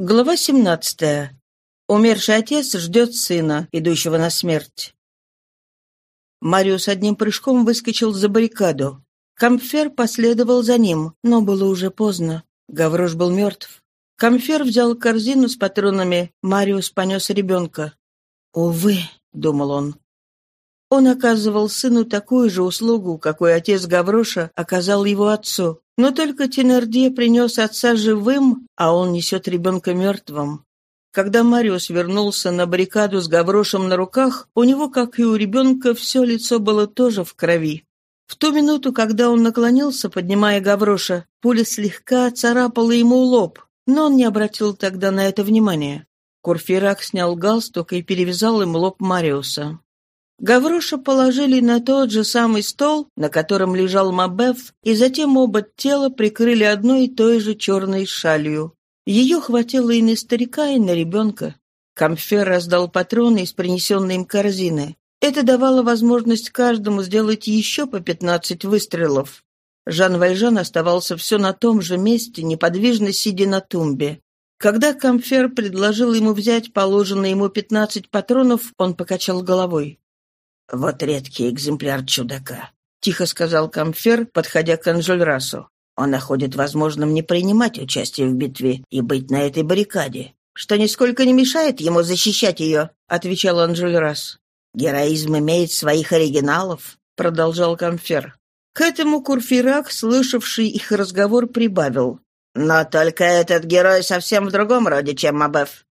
Глава 17. Умерший отец ждет сына, идущего на смерть. Мариус одним прыжком выскочил за баррикаду. Камфер последовал за ним, но было уже поздно. Гаврош был мертв. Камфер взял корзину с патронами, Мариус понес ребенка. «Увы», — думал он. Он оказывал сыну такую же услугу, какой отец Гавроша оказал его отцу. Но только Тенердье принес отца живым, а он несет ребенка мертвым. Когда Мариус вернулся на баррикаду с гаврошем на руках, у него, как и у ребенка, все лицо было тоже в крови. В ту минуту, когда он наклонился, поднимая гавроша, пуля слегка царапала ему лоб, но он не обратил тогда на это внимания. Курфирак снял галстук и перевязал им лоб Мариуса. Гавроша положили на тот же самый стол, на котором лежал Мабеф, и затем оба тела прикрыли одной и той же черной шалью. Ее хватило и на старика, и на ребенка. Камфер раздал патроны из принесенной им корзины. Это давало возможность каждому сделать еще по пятнадцать выстрелов. Жан Вальжан оставался все на том же месте, неподвижно сидя на тумбе. Когда Камфер предложил ему взять положенные ему пятнадцать патронов, он покачал головой. «Вот редкий экземпляр чудака», — тихо сказал Камфер, подходя к Анжельрасу. «Он находит возможным не принимать участие в битве и быть на этой баррикаде, что нисколько не мешает ему защищать ее», — отвечал Анжельрас. «Героизм имеет своих оригиналов», — продолжал Камфер. К этому Курфирак, слышавший их разговор, прибавил. «Но только этот герой совсем в другом роде, чем Мабеф.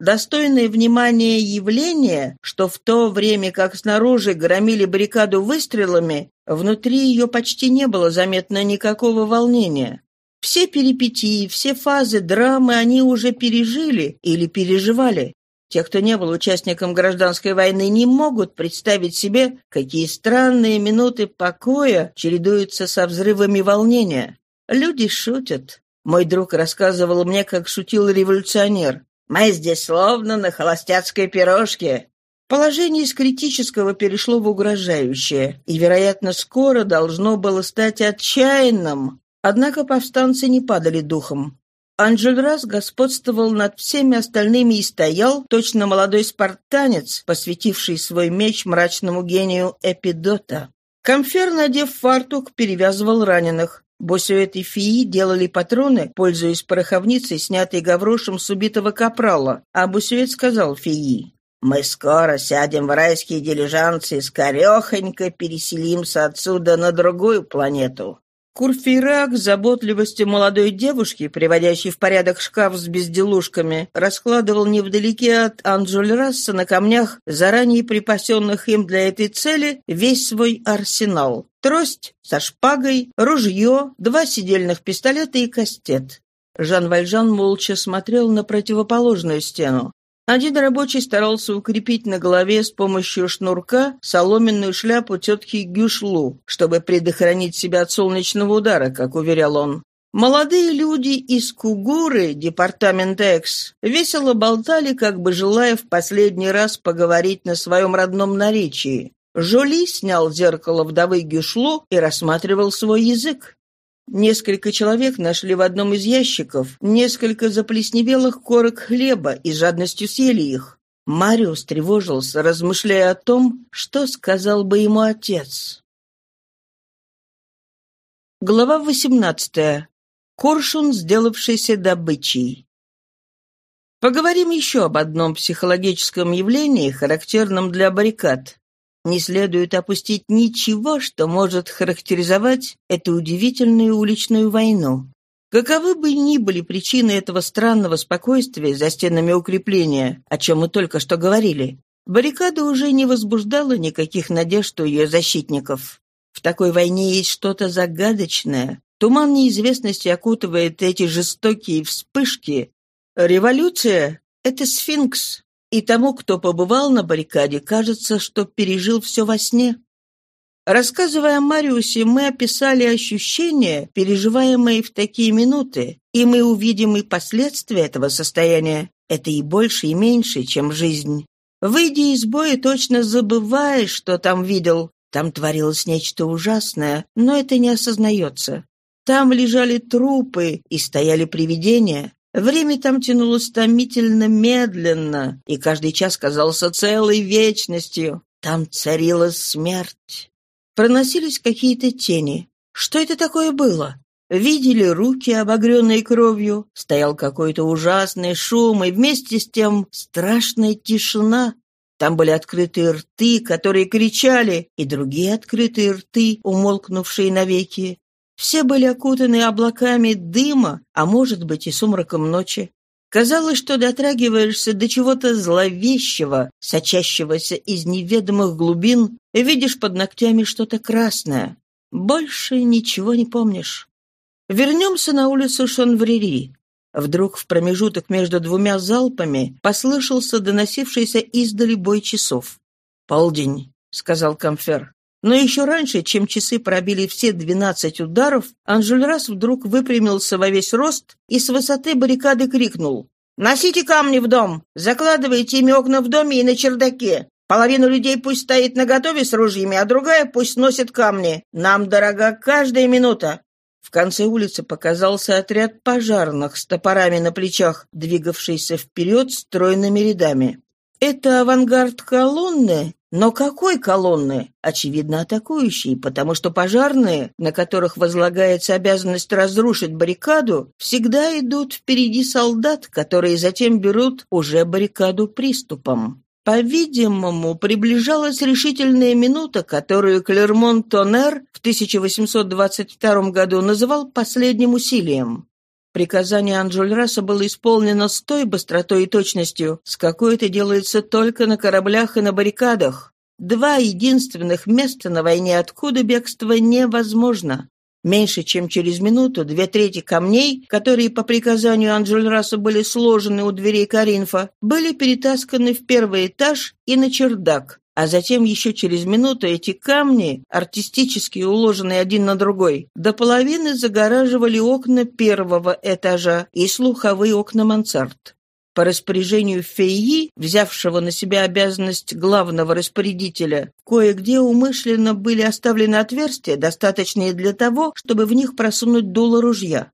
Достойное внимания явление, что в то время как снаружи громили баррикаду выстрелами, внутри ее почти не было заметно никакого волнения. Все перипетии, все фазы драмы они уже пережили или переживали. Те, кто не был участником гражданской войны, не могут представить себе, какие странные минуты покоя чередуются со взрывами волнения. Люди шутят. Мой друг рассказывал мне, как шутил революционер. Мы здесь словно на холостяцкой пирожке». Положение из критического перешло в угрожающее, и, вероятно, скоро должно было стать отчаянным. Однако повстанцы не падали духом. Анжельрас господствовал над всеми остальными и стоял, точно молодой спартанец, посвятивший свой меч мрачному гению Эпидота. Камфер, надев фартук, перевязывал раненых. Босюэт и Фии делали патроны, пользуясь пороховницей, снятой гаврошем с убитого капрала, а Босюэт сказал Фии, «Мы скоро сядем в райские дилижанцы и скорехонько переселимся отсюда на другую планету». Курфейрак с заботливостью молодой девушки, приводящей в порядок шкаф с безделушками, раскладывал невдалеке от Анджульрасса на камнях, заранее припасенных им для этой цели, весь свой арсенал. Трость со шпагой, ружье, два сидельных пистолета и кастет. Жан Вальжан молча смотрел на противоположную стену. Один рабочий старался укрепить на голове с помощью шнурка соломенную шляпу тетки Гюшлу, чтобы предохранить себя от солнечного удара, как уверял он. Молодые люди из Кугуры, департамент Экс, весело болтали, как бы желая в последний раз поговорить на своем родном наречии. Жоли снял зеркало вдовы Гюшлу и рассматривал свой язык. Несколько человек нашли в одном из ящиков несколько заплесневелых корок хлеба и жадностью съели их. Мариус тревожился, размышляя о том, что сказал бы ему отец. Глава 18. Коршун, сделавшийся добычей. Поговорим еще об одном психологическом явлении, характерном для баррикад. Не следует опустить ничего, что может характеризовать эту удивительную уличную войну. Каковы бы ни были причины этого странного спокойствия за стенами укрепления, о чем мы только что говорили, баррикада уже не возбуждала никаких надежд у ее защитников. В такой войне есть что-то загадочное. Туман неизвестности окутывает эти жестокие вспышки. Революция — это сфинкс, и тому, кто побывал на баррикаде, кажется, что пережил все во сне. Рассказывая о Мариусе, мы описали ощущения, переживаемые в такие минуты, и мы увидим и последствия этого состояния. Это и больше, и меньше, чем жизнь. Выйдя из боя, точно забываешь, что там видел. Там творилось нечто ужасное, но это не осознается. Там лежали трупы и стояли привидения. Время там тянулось томительно медленно, и каждый час казался целой вечностью. Там царила смерть. Проносились какие-то тени. Что это такое было? Видели руки, обогренные кровью, стоял какой-то ужасный шум, и вместе с тем страшная тишина. Там были открытые рты, которые кричали, и другие открытые рты, умолкнувшие навеки. Все были окутаны облаками дыма, а может быть и сумраком ночи. Казалось, что дотрагиваешься до чего-то зловещего, сочащегося из неведомых глубин, и видишь под ногтями что-то красное. Больше ничего не помнишь. Вернемся на улицу Шонврери. Вдруг в промежуток между двумя залпами послышался доносившийся издали бой часов. «Полдень», — сказал Камфер. Но еще раньше, чем часы пробили все двенадцать ударов, Анжельрас вдруг выпрямился во весь рост и с высоты баррикады крикнул. «Носите камни в дом! Закладывайте ими окна в доме и на чердаке! Половина людей пусть стоит наготове с ружьями, а другая пусть носит камни! Нам дорога каждая минута! В конце улицы показался отряд пожарных с топорами на плечах, двигавшийся вперед стройными рядами. Это авангард колонны? Но какой колонны? Очевидно, атакующей, потому что пожарные, на которых возлагается обязанность разрушить баррикаду, всегда идут впереди солдат, которые затем берут уже баррикаду приступом. По-видимому, приближалась решительная минута, которую Клермон-Тоннер в 1822 году называл последним усилием. Приказание Анжульраса было исполнено с той быстротой и точностью, с какой это делается только на кораблях и на баррикадах. Два единственных места на войне, откуда бегство невозможно. Меньше чем через минуту две трети камней, которые по приказанию Анджельраса были сложены у дверей Каринфа, были перетасканы в первый этаж и на чердак, а затем еще через минуту эти камни, артистически уложенные один на другой, до половины загораживали окна первого этажа и слуховые окна мансард. По распоряжению Фейи, взявшего на себя обязанность главного распорядителя, кое-где умышленно были оставлены отверстия, достаточные для того, чтобы в них просунуть дуло ружья.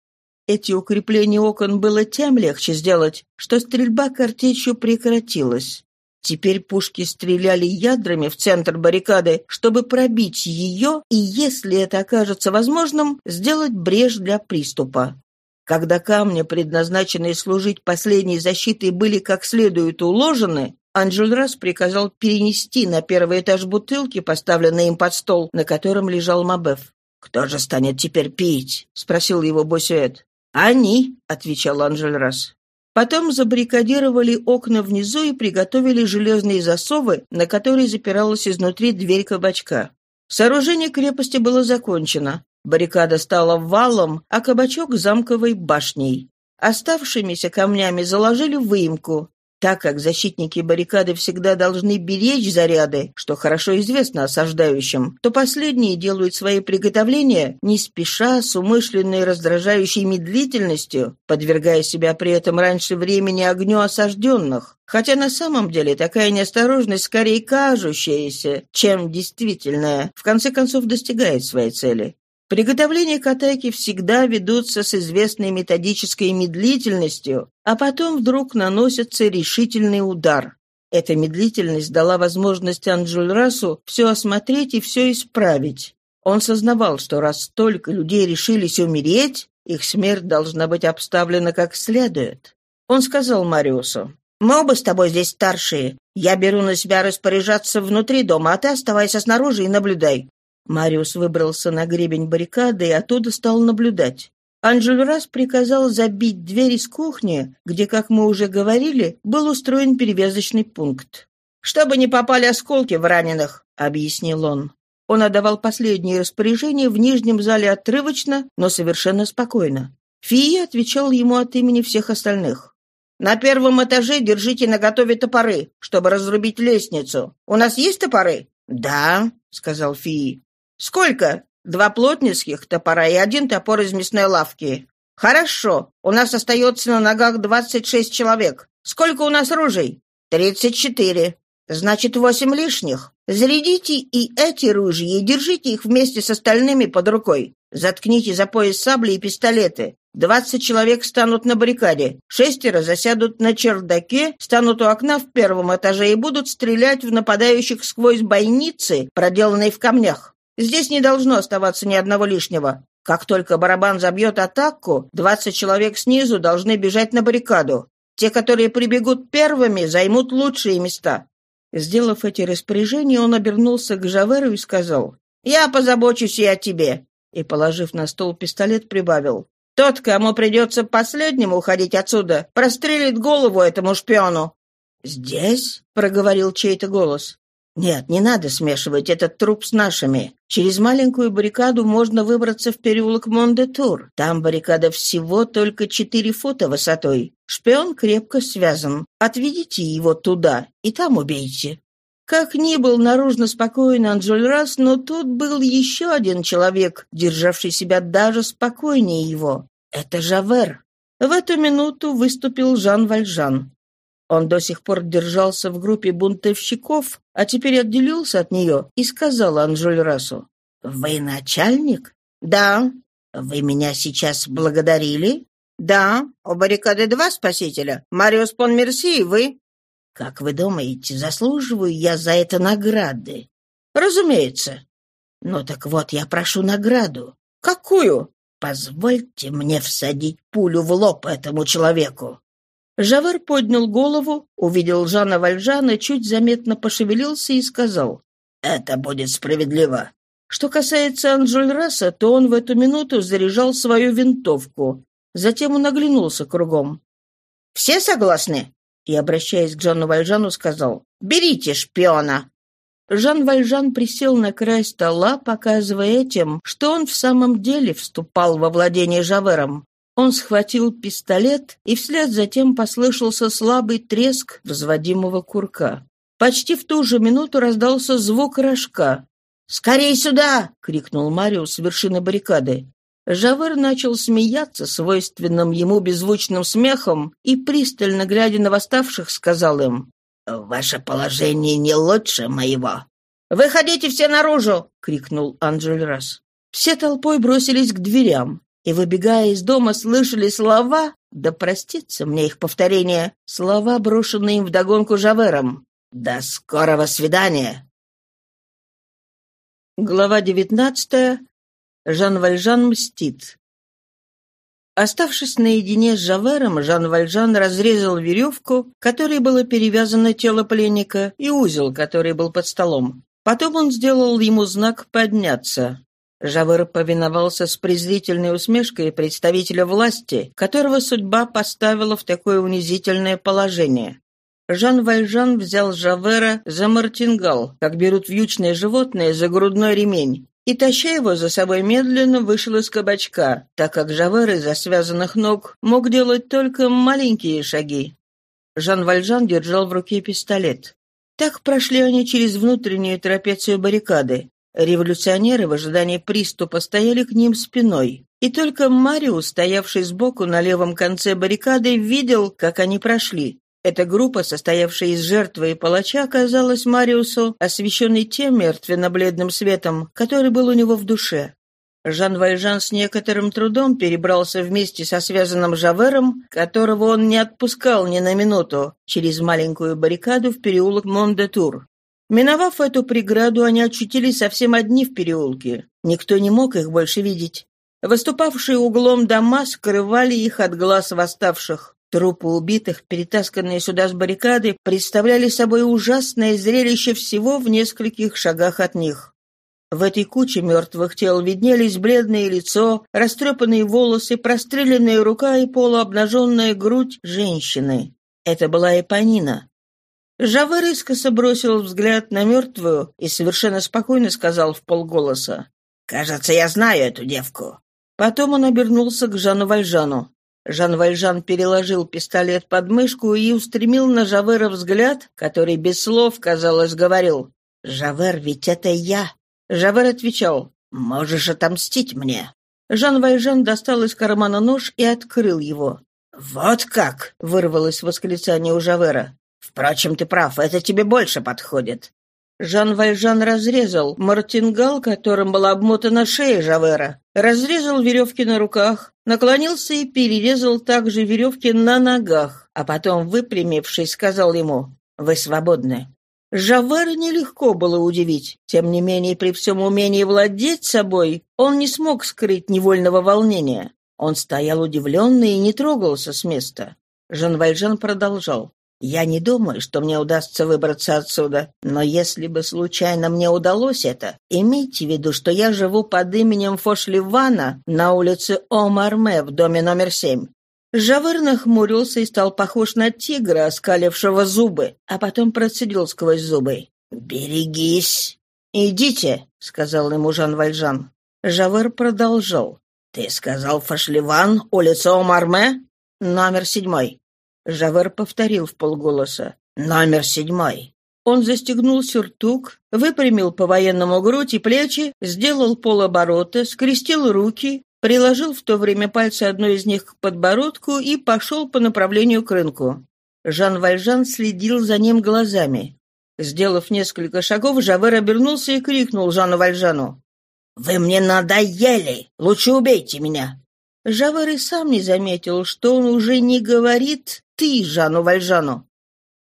Эти укрепления окон было тем легче сделать, что стрельба картечью прекратилась. Теперь пушки стреляли ядрами в центр баррикады, чтобы пробить ее и, если это окажется возможным, сделать брешь для приступа. Когда камни, предназначенные служить последней защитой, были как следует уложены, Анжельрас приказал перенести на первый этаж бутылки, поставленные им под стол, на котором лежал Мабеф. «Кто же станет теперь пить?» — спросил его Босюэт. «Они», — отвечал Анжельрас. Потом забаррикадировали окна внизу и приготовили железные засовы, на которые запиралась изнутри дверь кабачка. Сооружение крепости было закончено. Баррикада стала валом, а кабачок — замковой башней. Оставшимися камнями заложили выемку. Так как защитники баррикады всегда должны беречь заряды, что хорошо известно осаждающим, то последние делают свои приготовления не спеша, с умышленной раздражающей медлительностью, подвергая себя при этом раньше времени огню осажденных. Хотя на самом деле такая неосторожность, скорее кажущаяся, чем действительная, в конце концов достигает своей цели. Приготовления к всегда ведутся с известной методической медлительностью, а потом вдруг наносится решительный удар. Эта медлительность дала возможность Анджульрасу все осмотреть и все исправить. Он сознавал, что раз столько людей решились умереть, их смерть должна быть обставлена как следует. Он сказал Мариусу, «Мы оба с тобой здесь старшие. Я беру на себя распоряжаться внутри дома, а ты оставайся снаружи и наблюдай. Мариус выбрался на гребень баррикады и оттуда стал наблюдать. Анжельрас приказал забить дверь из кухни, где, как мы уже говорили, был устроен перевязочный пункт. «Чтобы не попали осколки в раненых», — объяснил он. Он отдавал последние распоряжения в нижнем зале отрывочно, но совершенно спокойно. Фия отвечал ему от имени всех остальных. «На первом этаже держите наготове топоры, чтобы разрубить лестницу. У нас есть топоры?» «Да», — сказал Фии. «Сколько?» «Два плотницких топора и один топор из мясной лавки». «Хорошо. У нас остается на ногах двадцать шесть человек. Сколько у нас ружей?» «Тридцать четыре. Значит, восемь лишних. Зарядите и эти ружья и держите их вместе с остальными под рукой. Заткните за пояс сабли и пистолеты. Двадцать человек станут на баррикаде, шестеро засядут на чердаке, станут у окна в первом этаже и будут стрелять в нападающих сквозь бойницы, проделанные в камнях. Здесь не должно оставаться ни одного лишнего. Как только барабан забьет атаку, двадцать человек снизу должны бежать на баррикаду. Те, которые прибегут первыми, займут лучшие места. Сделав эти распоряжения, он обернулся к Жаверу и сказал, «Я позабочусь и о тебе». И, положив на стол пистолет, прибавил, тот, кому придется последнему уходить отсюда, прострелит голову этому шпиону». «Здесь?» — проговорил чей-то голос. «Нет, не надо смешивать этот труп с нашими. Через маленькую баррикаду можно выбраться в переулок Мондетур. Там баррикада всего только четыре фута высотой. Шпион крепко связан. Отведите его туда и там убейте». Как ни был наружно спокоен Анджольрас, но тут был еще один человек, державший себя даже спокойнее его. Это Жавер. В эту минуту выступил Жан Вальжан. Он до сих пор держался в группе бунтовщиков, а теперь отделился от нее и сказал Анжольрасу. «Вы начальник?» «Да». «Вы меня сейчас благодарили?» «Да. У баррикады два спасителя. Мариус Пон Мерси и вы». Как вы думаете, заслуживаю я за это награды? Разумеется. Ну так вот, я прошу награду. Какую? Позвольте мне всадить пулю в лоб этому человеку. Жавер поднял голову, увидел Жана Вальжана, чуть заметно пошевелился и сказал, «Это будет справедливо». Что касается Анжульраса, то он в эту минуту заряжал свою винтовку. Затем он оглянулся кругом. «Все согласны?» и, обращаясь к Жанну Вальжану, сказал «Берите шпиона!». Жан Вальжан присел на край стола, показывая этим, что он в самом деле вступал во владение Жавером. Он схватил пистолет, и вслед за тем послышался слабый треск взводимого курка. Почти в ту же минуту раздался звук рожка. «Скорей сюда!» — крикнул Мариус с вершины баррикады. Жавер начал смеяться свойственным ему беззвучным смехом и, пристально глядя на восставших, сказал им, «Ваше положение не лучше моего». «Выходите все наружу!» — крикнул Анджельрас. Все толпой бросились к дверям, и, выбегая из дома, слышали слова, да простится мне их повторение, слова, брошенные им вдогонку Жавером. «До скорого свидания!» Глава девятнадцатая. Жан Вальжан мстит. Оставшись наедине с Жавером, Жан Вальжан разрезал веревку, которой было перевязано тело пленника, и узел, который был под столом. Потом он сделал ему знак «подняться». Жавер повиновался с презрительной усмешкой представителя власти, которого судьба поставила в такое унизительное положение. Жан Вальжан взял Жавера за мартингал, как берут вьючное животное за грудной ремень, и, таща его за собой медленно, вышел из кабачка, так как Жавер из-за связанных ног мог делать только маленькие шаги. Жан Вальжан держал в руке пистолет. Так прошли они через внутреннюю трапецию баррикады. Революционеры в ожидании приступа стояли к ним спиной. И только Мариус, стоявший сбоку на левом конце баррикады, видел, как они прошли. Эта группа, состоявшая из жертвы и палача, оказалась Мариусу освещенной тем мертвенно-бледным светом, который был у него в душе. Жан Вальжан с некоторым трудом перебрался вместе со связанным Жавером, которого он не отпускал ни на минуту, через маленькую баррикаду в переулок Мондетур. Миновав эту преграду, они очутились совсем одни в переулке. Никто не мог их больше видеть. Выступавшие углом дома скрывали их от глаз восставших. Трупы убитых, перетасканные сюда с баррикады, представляли собой ужасное зрелище всего в нескольких шагах от них. В этой куче мертвых тел виднелись бледное лицо, растрепанные волосы, простреленная рука и полуобнаженная грудь женщины. Это была Эпонина. Жавер искоса бросил взгляд на мертвую и совершенно спокойно сказал в полголоса. «Кажется, я знаю эту девку». Потом он обернулся к Жану Вальжану. Жан Вальжан переложил пистолет под мышку и устремил на Жавера взгляд, который без слов, казалось, говорил «Жавер, ведь это я». Жавер отвечал «Можешь отомстить мне». Жан Вальжан достал из кармана нож и открыл его. «Вот как!» — вырвалось восклицание у Жавера. «Впрочем, ты прав, это тебе больше подходит». Жан Вальжан разрезал мартингал, которым была обмотана шея Жавера, разрезал веревки на руках, наклонился и перерезал также веревки на ногах, а потом, выпрямившись, сказал ему «Вы свободны». Жавера нелегко было удивить. Тем не менее, при всем умении владеть собой, он не смог скрыть невольного волнения. Он стоял удивленный и не трогался с места. Жан Вальжан продолжал. Я не думаю, что мне удастся выбраться отсюда, но если бы случайно мне удалось это, имейте в виду, что я живу под именем Фошливана на улице Омарме в доме номер семь. Жавыр нахмурился и стал похож на тигра, оскалившего зубы, а потом процедил сквозь зубы. «Берегись!» «Идите», — сказал ему Жан Вальжан. Жавер продолжал. «Ты сказал Фашливан, улица Омарме?» «Номер седьмой». Жавер повторил в полголоса. «Номер седьмой». Он застегнул сюртук, выпрямил по-военному грудь и плечи, сделал полоборота, скрестил руки, приложил в то время пальцы одной из них к подбородку и пошел по направлению к рынку. Жан Вальжан следил за ним глазами. Сделав несколько шагов, Жавер обернулся и крикнул Жану Вальжану. «Вы мне надоели! Лучше убейте меня!» Жавер и сам не заметил, что он уже не говорит ты Жану Вальжану.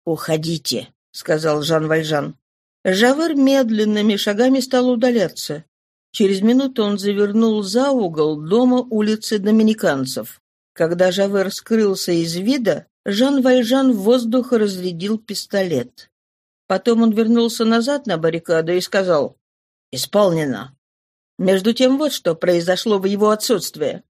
«Уходите», — сказал Жан Вальжан. Жавер медленными шагами стал удаляться. Через минуту он завернул за угол дома улицы Доминиканцев. Когда Жавер скрылся из вида, Жан Вальжан в воздух разрядил пистолет. Потом он вернулся назад на баррикаду и сказал «Исполнено». Между тем вот что произошло в его отсутствие.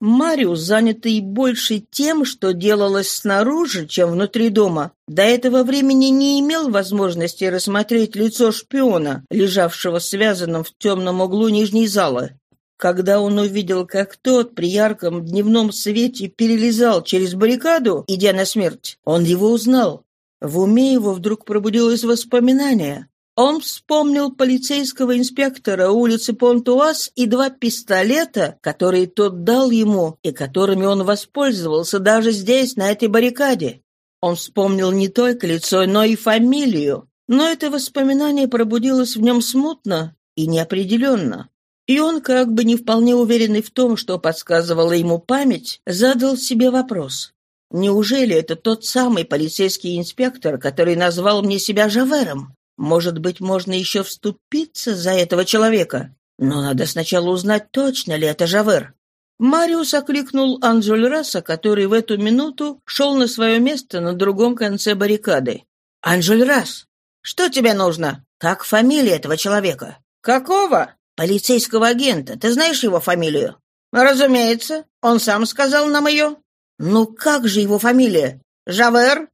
Мариус, занятый больше тем, что делалось снаружи, чем внутри дома, до этого времени не имел возможности рассмотреть лицо шпиона, лежавшего связанным в темном углу нижней зала. Когда он увидел, как тот при ярком дневном свете перелезал через баррикаду, идя на смерть, он его узнал. В уме его вдруг пробудилось воспоминание. Он вспомнил полицейского инспектора улицы Понтуаз и два пистолета, которые тот дал ему и которыми он воспользовался даже здесь, на этой баррикаде. Он вспомнил не только лицо, но и фамилию. Но это воспоминание пробудилось в нем смутно и неопределенно. И он, как бы не вполне уверенный в том, что подсказывала ему память, задал себе вопрос. Неужели это тот самый полицейский инспектор, который назвал мне себя Жавером? Может быть, можно еще вступиться за этого человека? Но надо сначала узнать, точно ли это Жавер. Мариус окликнул Анжель Раса, который в эту минуту шел на свое место на другом конце баррикады. «Анжель Рас, что тебе нужно? Как фамилия этого человека?» «Какого?» «Полицейского агента. Ты знаешь его фамилию?» «Разумеется. Он сам сказал нам ее». «Ну как же его фамилия? Жавер?»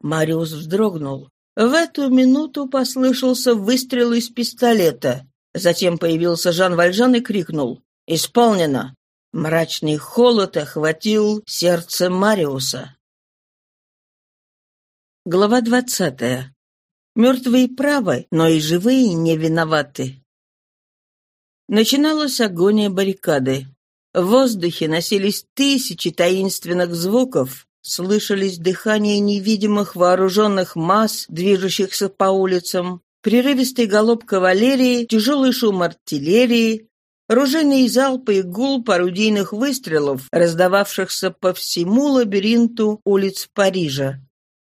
Мариус вздрогнул. В эту минуту послышался выстрел из пистолета. Затем появился Жан Вальжан и крикнул «Исполнено!». Мрачный холод охватил сердце Мариуса. Глава двадцатая. Мертвые правы, но и живые не виноваты. Начиналась агония баррикады. В воздухе носились тысячи таинственных звуков, Слышались дыхание невидимых вооруженных масс, движущихся по улицам, прерывистый галоп кавалерии, тяжелый шум артиллерии, ружейные залпы и гул парудийных выстрелов, раздававшихся по всему лабиринту улиц Парижа.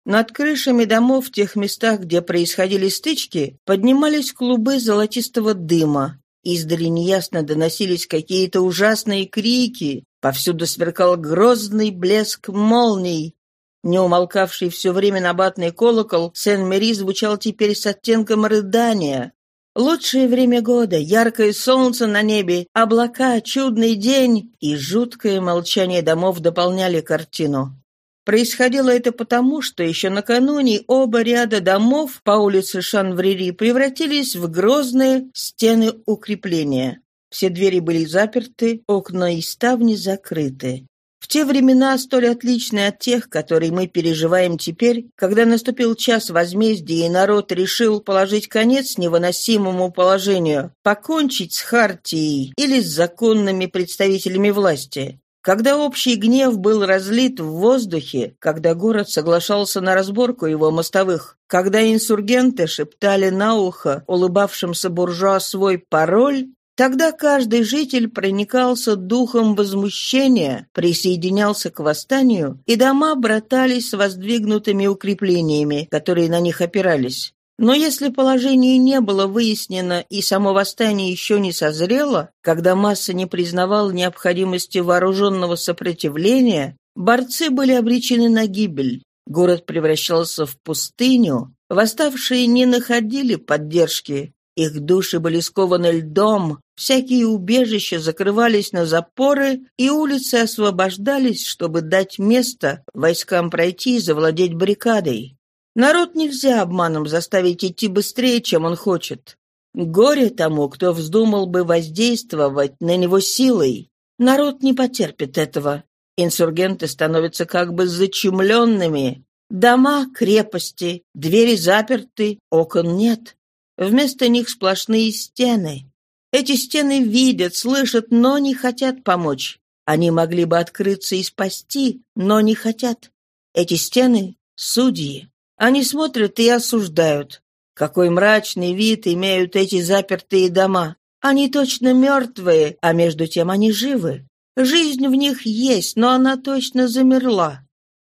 Над крышами домов в тех местах, где происходили стычки, поднимались клубы золотистого дыма. Издали неясно доносились какие-то ужасные крики, Повсюду сверкал грозный блеск молний. Не умолкавший все время набатный колокол Сен-Мери звучал теперь с оттенком рыдания. Лучшее время года, яркое солнце на небе, облака, чудный день и жуткое молчание домов дополняли картину. Происходило это потому, что еще накануне оба ряда домов по улице Шанврери превратились в грозные стены укрепления. Все двери были заперты, окна и ставни закрыты. В те времена, столь отличные от тех, которые мы переживаем теперь, когда наступил час возмездия и народ решил положить конец невыносимому положению, покончить с хартией или с законными представителями власти. Когда общий гнев был разлит в воздухе, когда город соглашался на разборку его мостовых, когда инсургенты шептали на ухо улыбавшимся буржуа свой пароль, тогда каждый житель проникался духом возмущения, присоединялся к восстанию, и дома братались с воздвигнутыми укреплениями, которые на них опирались. Но если положение не было выяснено и само восстание еще не созрело, когда масса не признавала необходимости вооруженного сопротивления, борцы были обречены на гибель. Город превращался в пустыню, восставшие не находили поддержки, их души были скованы льдом, всякие убежища закрывались на запоры, и улицы освобождались, чтобы дать место войскам пройти и завладеть баррикадой. Народ нельзя обманом заставить идти быстрее, чем он хочет. Горе тому, кто вздумал бы воздействовать на него силой. Народ не потерпит этого. Инсургенты становятся как бы зачумленными. Дома — крепости, двери заперты, окон нет. Вместо них сплошные стены. Эти стены видят, слышат, но не хотят помочь. Они могли бы открыться и спасти, но не хотят. Эти стены — судьи. Они смотрят и осуждают. Какой мрачный вид имеют эти запертые дома. Они точно мертвые, а между тем они живы. Жизнь в них есть, но она точно замерла.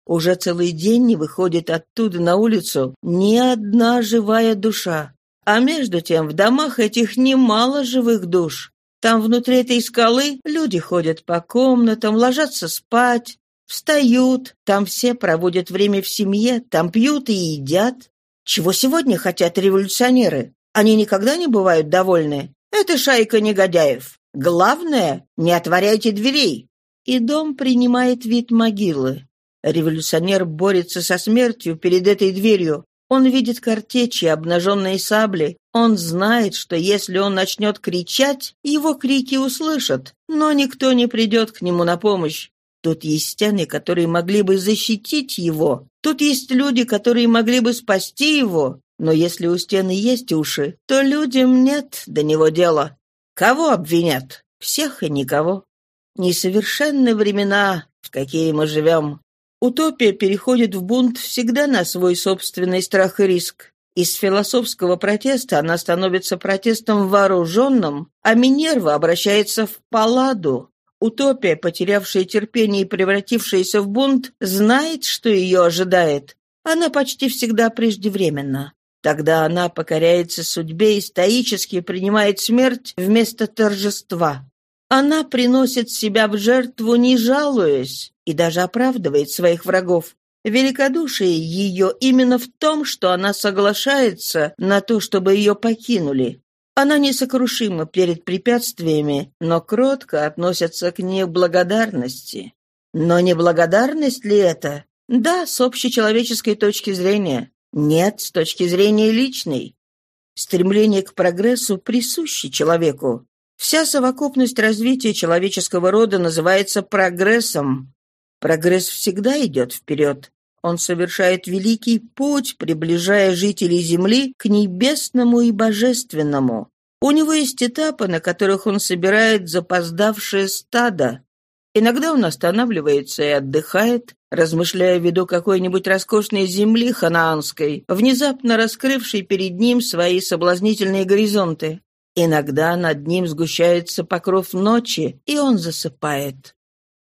Уже целый день не выходит оттуда на улицу ни одна живая душа. А между тем в домах этих немало живых душ. Там внутри этой скалы люди ходят по комнатам, ложатся спать, Встают, там все проводят время в семье, там пьют и едят. Чего сегодня хотят революционеры? Они никогда не бывают довольны. Это шайка негодяев. Главное, не отворяйте дверей. И дом принимает вид могилы. Революционер борется со смертью перед этой дверью. Он видит картечи, обнаженные сабли. Он знает, что если он начнет кричать, его крики услышат, но никто не придет к нему на помощь. Тут есть стены, которые могли бы защитить его. Тут есть люди, которые могли бы спасти его. Но если у стены есть уши, то людям нет до него дела. Кого обвинят? Всех и никого. Несовершенны времена, в какие мы живем. Утопия переходит в бунт всегда на свой собственный страх и риск. Из философского протеста она становится протестом вооруженным, а Минерва обращается в паладу, Утопия, потерявшая терпение и превратившаяся в бунт, знает, что ее ожидает. Она почти всегда преждевременна. Тогда она покоряется судьбе и стоически принимает смерть вместо торжества. Она приносит себя в жертву, не жалуясь, и даже оправдывает своих врагов. Великодушие ее именно в том, что она соглашается на то, чтобы ее покинули. Она несокрушима перед препятствиями, но кротко относится к ней благодарности. Но не благодарность ли это? Да, с общечеловеческой точки зрения. Нет, с точки зрения личной. Стремление к прогрессу присуще человеку. Вся совокупность развития человеческого рода называется прогрессом. Прогресс всегда идет вперед. Он совершает великий путь, приближая жителей Земли к небесному и божественному. У него есть этапы, на которых он собирает запоздавшее стадо. Иногда он останавливается и отдыхает, размышляя в виду какой-нибудь роскошной земли ханаанской, внезапно раскрывшей перед ним свои соблазнительные горизонты. Иногда над ним сгущается покров ночи, и он засыпает.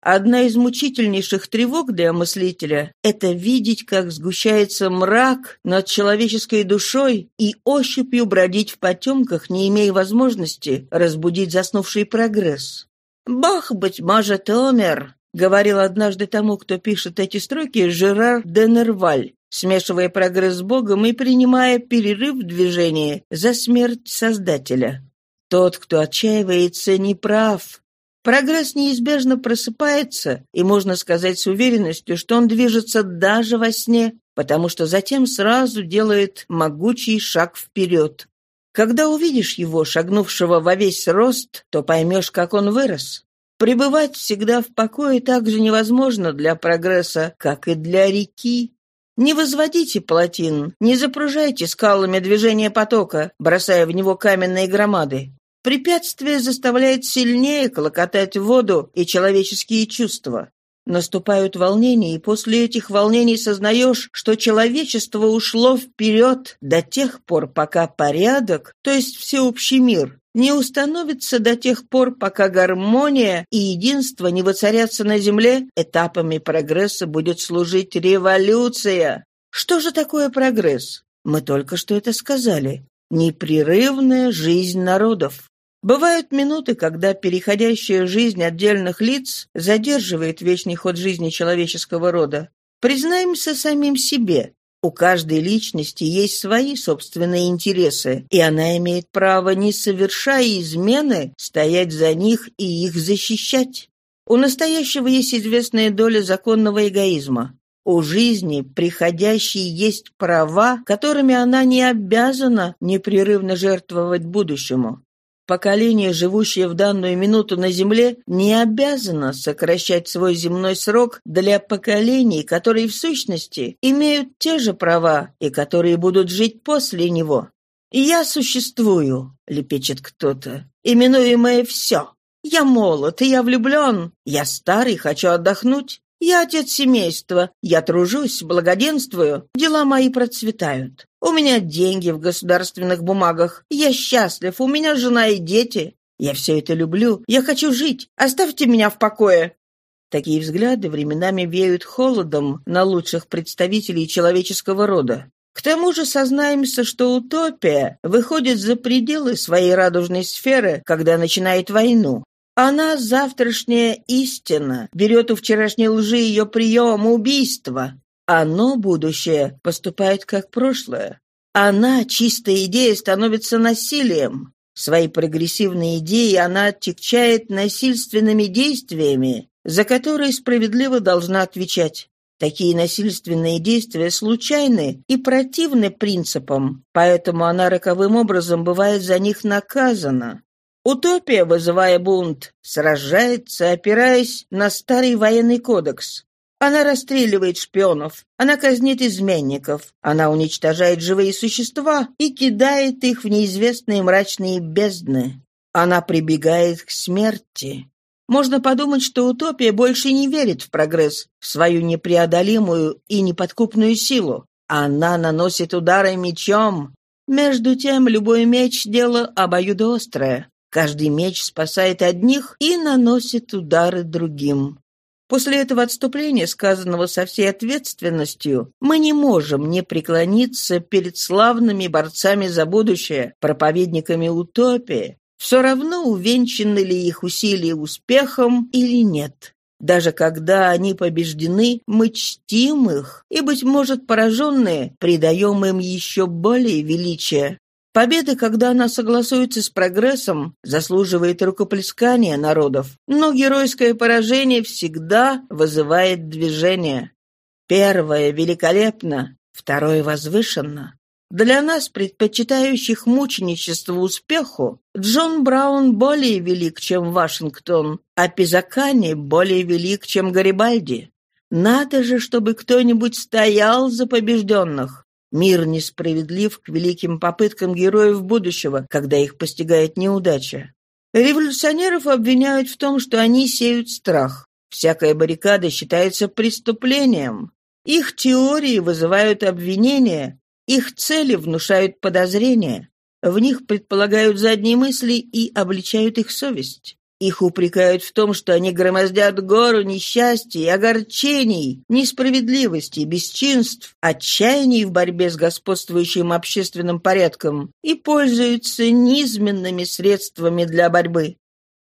Одна из мучительнейших тревог для мыслителя — это видеть, как сгущается мрак над человеческой душой и ощупью бродить в потемках, не имея возможности разбудить заснувший прогресс. «Бог, быть может, умер», — говорил однажды тому, кто пишет эти строки, Жерар де Нерваль, смешивая прогресс с Богом и принимая перерыв в движении за смерть Создателя. Тот, кто отчаивается, не прав, Прогресс неизбежно просыпается, и можно сказать с уверенностью, что он движется даже во сне, потому что затем сразу делает могучий шаг вперед. Когда увидишь его, шагнувшего во весь рост, то поймешь, как он вырос. Пребывать всегда в покое так же невозможно для прогресса, как и для реки. Не возводите плотин, не запружайте скалами движение потока, бросая в него каменные громады. Препятствие заставляет сильнее клокотать воду и человеческие чувства. Наступают волнения, и после этих волнений сознаешь, что человечество ушло вперед до тех пор, пока порядок, то есть всеобщий мир, не установится до тех пор, пока гармония и единство не воцарятся на земле, этапами прогресса будет служить революция. Что же такое прогресс? Мы только что это сказали. Непрерывная жизнь народов. Бывают минуты, когда переходящая жизнь отдельных лиц задерживает вечный ход жизни человеческого рода. Признаемся самим себе. У каждой личности есть свои собственные интересы, и она имеет право, не совершая измены, стоять за них и их защищать. У настоящего есть известная доля законного эгоизма. У жизни приходящей есть права, которыми она не обязана непрерывно жертвовать будущему. Поколение, живущее в данную минуту на Земле, не обязано сокращать свой земной срок для поколений, которые в сущности имеют те же права и которые будут жить после него. «Я существую», — лепечет кто-то, именуемое «все». «Я молод, и я влюблен. Я старый, хочу отдохнуть. Я отец семейства, я тружусь, благоденствую, дела мои процветают. У меня деньги в государственных бумагах, я счастлив, у меня жена и дети. Я все это люблю, я хочу жить, оставьте меня в покое». Такие взгляды временами веют холодом на лучших представителей человеческого рода. К тому же сознаемся, что утопия выходит за пределы своей радужной сферы, когда начинает войну. Она завтрашняя истина, берет у вчерашней лжи ее прием убийства. Оно, будущее, поступает как прошлое. Она, чистая идея, становится насилием. Свои прогрессивные идеи она оттекчает насильственными действиями, за которые справедливо должна отвечать. Такие насильственные действия случайны и противны принципам, поэтому она роковым образом бывает за них наказана. Утопия, вызывая бунт, сражается, опираясь на старый военный кодекс. Она расстреливает шпионов, она казнит изменников, она уничтожает живые существа и кидает их в неизвестные мрачные бездны. Она прибегает к смерти. Можно подумать, что утопия больше не верит в прогресс, в свою непреодолимую и неподкупную силу. Она наносит удары мечом. Между тем, любой меч — дело обоюдоострое. Каждый меч спасает одних и наносит удары другим. После этого отступления, сказанного со всей ответственностью, мы не можем не преклониться перед славными борцами за будущее, проповедниками утопии, все равно увенчаны ли их усилия успехом или нет. Даже когда они побеждены, мы чтим их и, быть может, пораженные, придаем им еще более величия. Победа, когда она согласуется с прогрессом, заслуживает рукоплескания народов, но геройское поражение всегда вызывает движение. Первое великолепно, второе возвышенно. Для нас, предпочитающих мученичество успеху, Джон Браун более велик, чем Вашингтон, а Пизакани более велик, чем Гарибальди. Надо же, чтобы кто-нибудь стоял за побежденных. Мир несправедлив к великим попыткам героев будущего, когда их постигает неудача. Революционеров обвиняют в том, что они сеют страх. Всякая баррикада считается преступлением. Их теории вызывают обвинения, их цели внушают подозрения. В них предполагают задние мысли и обличают их совесть. Их упрекают в том, что они громоздят гору несчастий огорчений, несправедливости, бесчинств, отчаяний в борьбе с господствующим общественным порядком и пользуются низменными средствами для борьбы.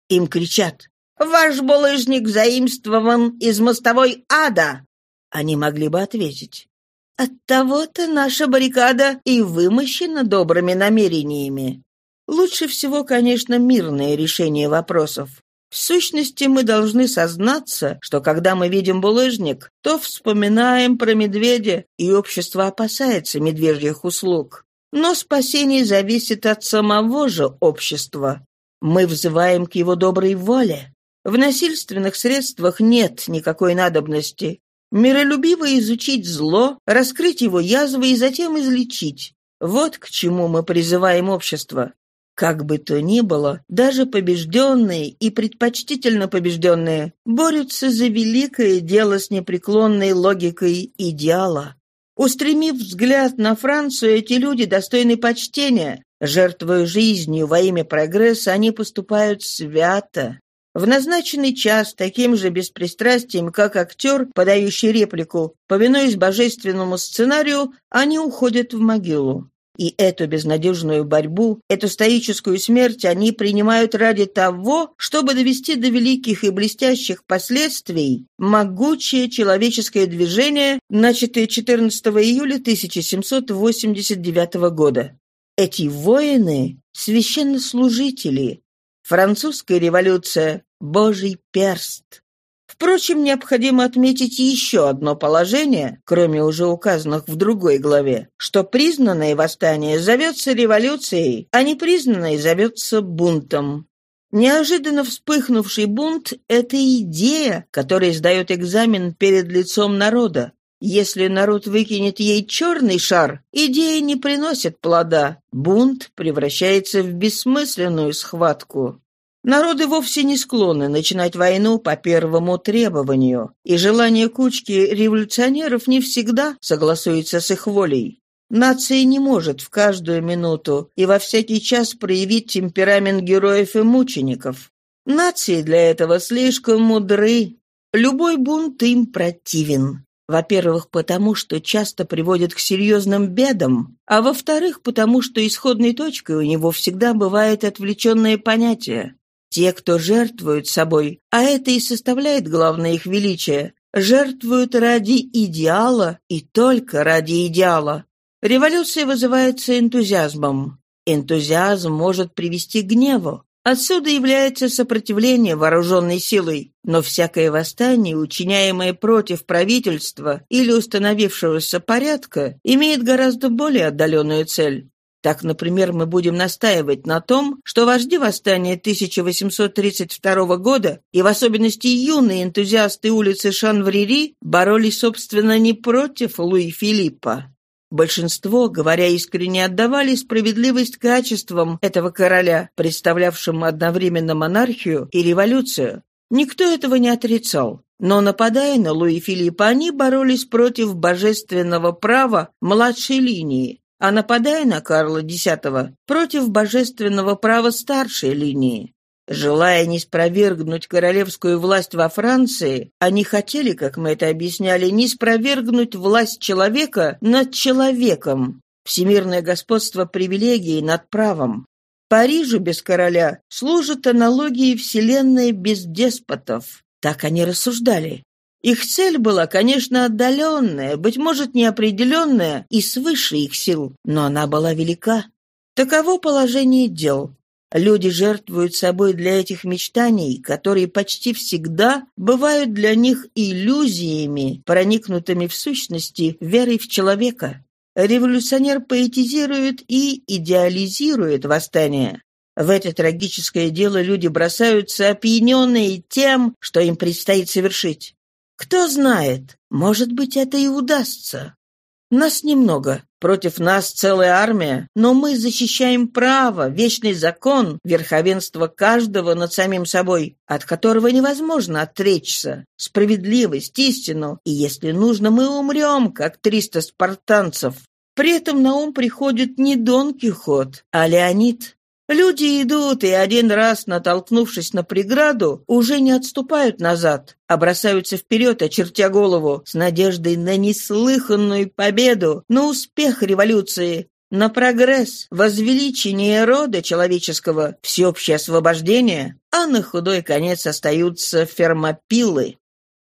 Им кричат «Ваш булыжник заимствован из мостовой ада!» Они могли бы ответить «Оттого-то наша баррикада и вымощена добрыми намерениями. Лучше всего, конечно, мирное решение вопросов. В сущности, мы должны сознаться, что когда мы видим булыжник, то вспоминаем про медведя, и общество опасается медвежьих услуг. Но спасение зависит от самого же общества. Мы взываем к его доброй воле. В насильственных средствах нет никакой надобности. Миролюбиво изучить зло, раскрыть его язвы и затем излечить. Вот к чему мы призываем общество. Как бы то ни было, даже побежденные и предпочтительно побежденные борются за великое дело с непреклонной логикой идеала. Устремив взгляд на Францию, эти люди достойны почтения. Жертвуя жизнью во имя прогресса, они поступают свято. В назначенный час таким же беспристрастием, как актер, подающий реплику, повинуясь божественному сценарию, они уходят в могилу. И эту безнадежную борьбу, эту стоическую смерть они принимают ради того, чтобы довести до великих и блестящих последствий могучее человеческое движение, начатое 14 июля 1789 года. Эти воины – священнослужители. Французская революция – Божий перст. Впрочем, необходимо отметить еще одно положение, кроме уже указанных в другой главе, что признанное восстание зовется революцией, а непризнанное зовется бунтом. Неожиданно вспыхнувший бунт – это идея, которая сдает экзамен перед лицом народа. Если народ выкинет ей черный шар, идея не приносит плода. Бунт превращается в бессмысленную схватку. Народы вовсе не склонны начинать войну по первому требованию, и желание кучки революционеров не всегда согласуется с их волей. Нация не может в каждую минуту и во всякий час проявить темперамент героев и мучеников. Нации для этого слишком мудры. Любой бунт им противен. Во-первых, потому что часто приводит к серьезным бедам, а во-вторых, потому что исходной точкой у него всегда бывает отвлеченное понятие. Те, кто жертвуют собой, а это и составляет главное их величие, жертвуют ради идеала и только ради идеала. Революция вызывается энтузиазмом. Энтузиазм может привести к гневу. Отсюда является сопротивление вооруженной силой, но всякое восстание, учиняемое против правительства или установившегося порядка, имеет гораздо более отдаленную цель. Так, например, мы будем настаивать на том, что вожди восстания 1832 года и в особенности юные энтузиасты улицы Шанврири боролись, собственно, не против Луи Филиппа. Большинство, говоря искренне, отдавали справедливость качествам этого короля, представлявшим одновременно монархию и революцию. Никто этого не отрицал. Но, нападая на Луи Филиппа, они боролись против божественного права младшей линии, а нападая на Карла X против божественного права старшей линии. Желая не спровергнуть королевскую власть во Франции, они хотели, как мы это объясняли, не спровергнуть власть человека над человеком, всемирное господство привилегий над правом. Парижу без короля служат аналогии вселенной без деспотов. Так они рассуждали. Их цель была, конечно, отдаленная, быть может, неопределенная и свыше их сил, но она была велика. Таково положение дел. Люди жертвуют собой для этих мечтаний, которые почти всегда бывают для них иллюзиями, проникнутыми в сущности верой в человека. Революционер поэтизирует и идеализирует восстание. В это трагическое дело люди бросаются опьяненные тем, что им предстоит совершить. Кто знает, может быть, это и удастся. Нас немного, против нас целая армия, но мы защищаем право, вечный закон, верховенство каждого над самим собой, от которого невозможно отречься, справедливость, истину, и если нужно, мы умрем, как триста спартанцев. При этом на ум приходит не Дон Кихот, а Леонид. Люди идут, и один раз, натолкнувшись на преграду, уже не отступают назад, а бросаются вперед, очертя голову, с надеждой на неслыханную победу, на успех революции, на прогресс, возвеличение рода человеческого, всеобщее освобождение, а на худой конец остаются фермопилы.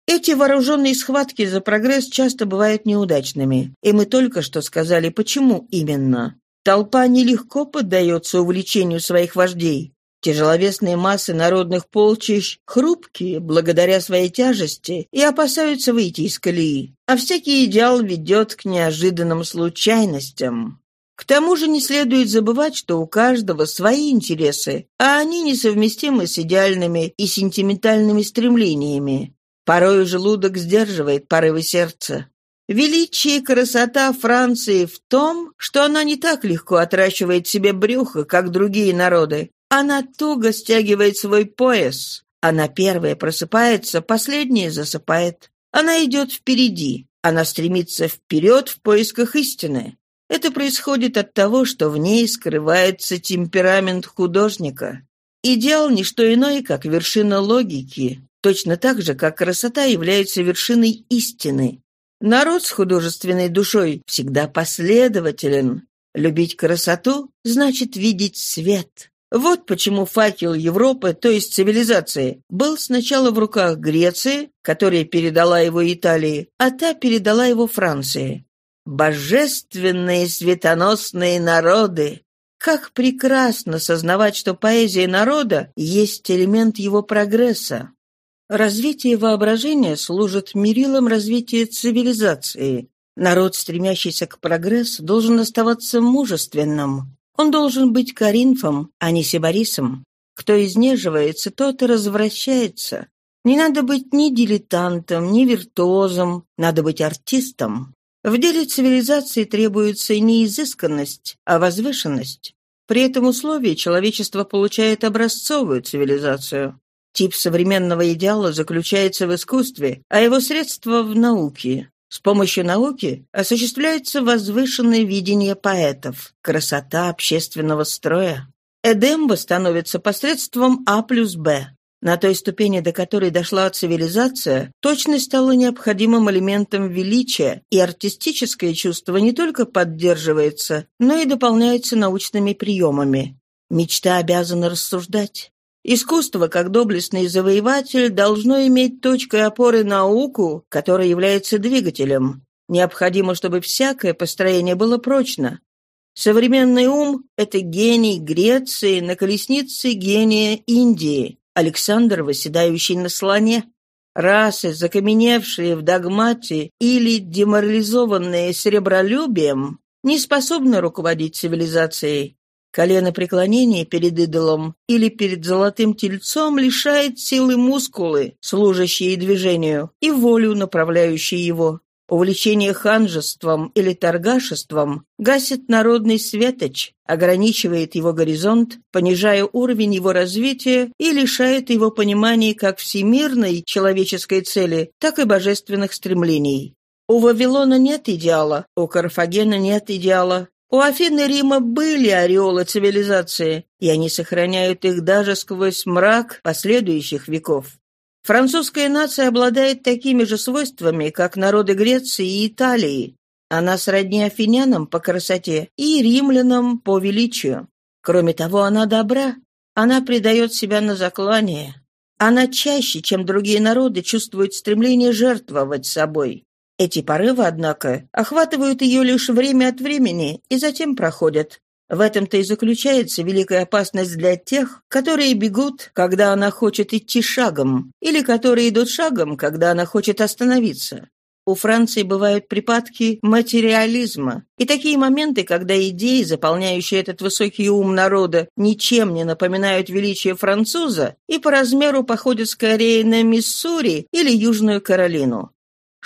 Эти вооруженные схватки за прогресс часто бывают неудачными, и мы только что сказали, почему именно. Толпа нелегко поддается увлечению своих вождей. Тяжеловесные массы народных полчищ хрупкие благодаря своей тяжести и опасаются выйти из колеи, а всякий идеал ведет к неожиданным случайностям. К тому же не следует забывать, что у каждого свои интересы, а они несовместимы с идеальными и сентиментальными стремлениями. Порой желудок сдерживает порывы сердца. Величие и красота Франции в том, что она не так легко отращивает себе брюхо, как другие народы. Она туго стягивает свой пояс. Она первая просыпается, последняя засыпает. Она идет впереди. Она стремится вперед в поисках истины. Это происходит от того, что в ней скрывается темперамент художника. Идеал – не что иное, как вершина логики, точно так же, как красота является вершиной истины. Народ с художественной душой всегда последователен. Любить красоту значит видеть свет. Вот почему факел Европы, то есть цивилизации, был сначала в руках Греции, которая передала его Италии, а та передала его Франции. Божественные светоносные народы! Как прекрасно сознавать, что поэзия народа есть элемент его прогресса. Развитие воображения служит мерилом развития цивилизации. Народ, стремящийся к прогрессу, должен оставаться мужественным. Он должен быть Коринфом, а не Сибарисом. Кто изнеживается, тот и развращается. Не надо быть ни дилетантом, ни виртуозом, надо быть артистом. В деле цивилизации требуется не изысканность, а возвышенность. При этом условии человечество получает образцовую цивилизацию. Тип современного идеала заключается в искусстве, а его средства в науке. С помощью науки осуществляется возвышенное видение поэтов, красота общественного строя. Эдемба становится посредством А плюс Б. На той ступени, до которой дошла цивилизация, точность стала необходимым элементом величия, и артистическое чувство не только поддерживается, но и дополняется научными приемами. Мечта обязана рассуждать. Искусство, как доблестный завоеватель, должно иметь точкой опоры науку, которая является двигателем. Необходимо, чтобы всякое построение было прочно. Современный ум – это гений Греции на колеснице гения Индии, Александр, восседающий на слоне. Расы, закаменевшие в догмате или деморализованные серебролюбием, не способны руководить цивилизацией. Колено преклонения перед идолом или перед золотым тельцом лишает силы мускулы, служащие движению, и волю, направляющую его. Увлечение ханжеством или торгашеством гасит народный светоч, ограничивает его горизонт, понижая уровень его развития и лишает его понимания как всемирной человеческой цели, так и божественных стремлений. У Вавилона нет идеала, у Карфагена нет идеала, у Афин и Рима были ореолы цивилизации, и они сохраняют их даже сквозь мрак последующих веков. Французская нация обладает такими же свойствами, как народы Греции и Италии. Она сродни афинянам по красоте и римлянам по величию. Кроме того, она добра. Она предает себя на заклание. Она чаще, чем другие народы, чувствует стремление жертвовать собой. Эти порывы, однако, охватывают ее лишь время от времени и затем проходят. В этом-то и заключается великая опасность для тех, которые бегут, когда она хочет идти шагом, или которые идут шагом, когда она хочет остановиться. У Франции бывают припадки материализма, и такие моменты, когда идеи, заполняющие этот высокий ум народа, ничем не напоминают величие француза и по размеру походят скорее на Миссури или Южную Каролину.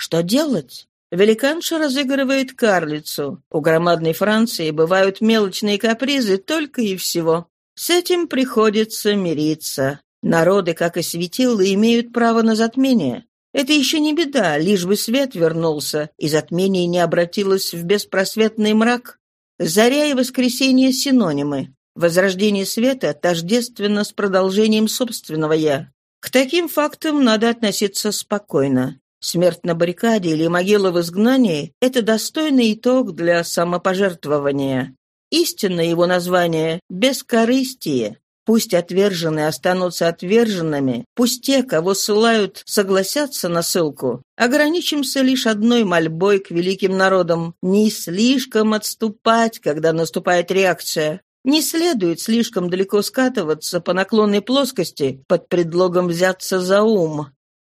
Что делать? Великанша разыгрывает карлицу. У громадной Франции бывают мелочные капризы только и всего. С этим приходится мириться. Народы, как и светилы, имеют право на затмение. Это еще не беда, лишь бы свет вернулся, и затмение не обратилось в беспросветный мрак. Заря и воскресенье — синонимы. Возрождение света тождественно с продолжением собственного «я». К таким фактам надо относиться спокойно. Смерть на баррикаде или могила в изгнании – это достойный итог для самопожертвования. Истинное его название – бескорыстие. Пусть отверженные останутся отверженными, пусть те, кого ссылают, согласятся на ссылку. Ограничимся лишь одной мольбой к великим народам – не слишком отступать, когда наступает реакция. Не следует слишком далеко скатываться по наклонной плоскости под предлогом взяться за ум.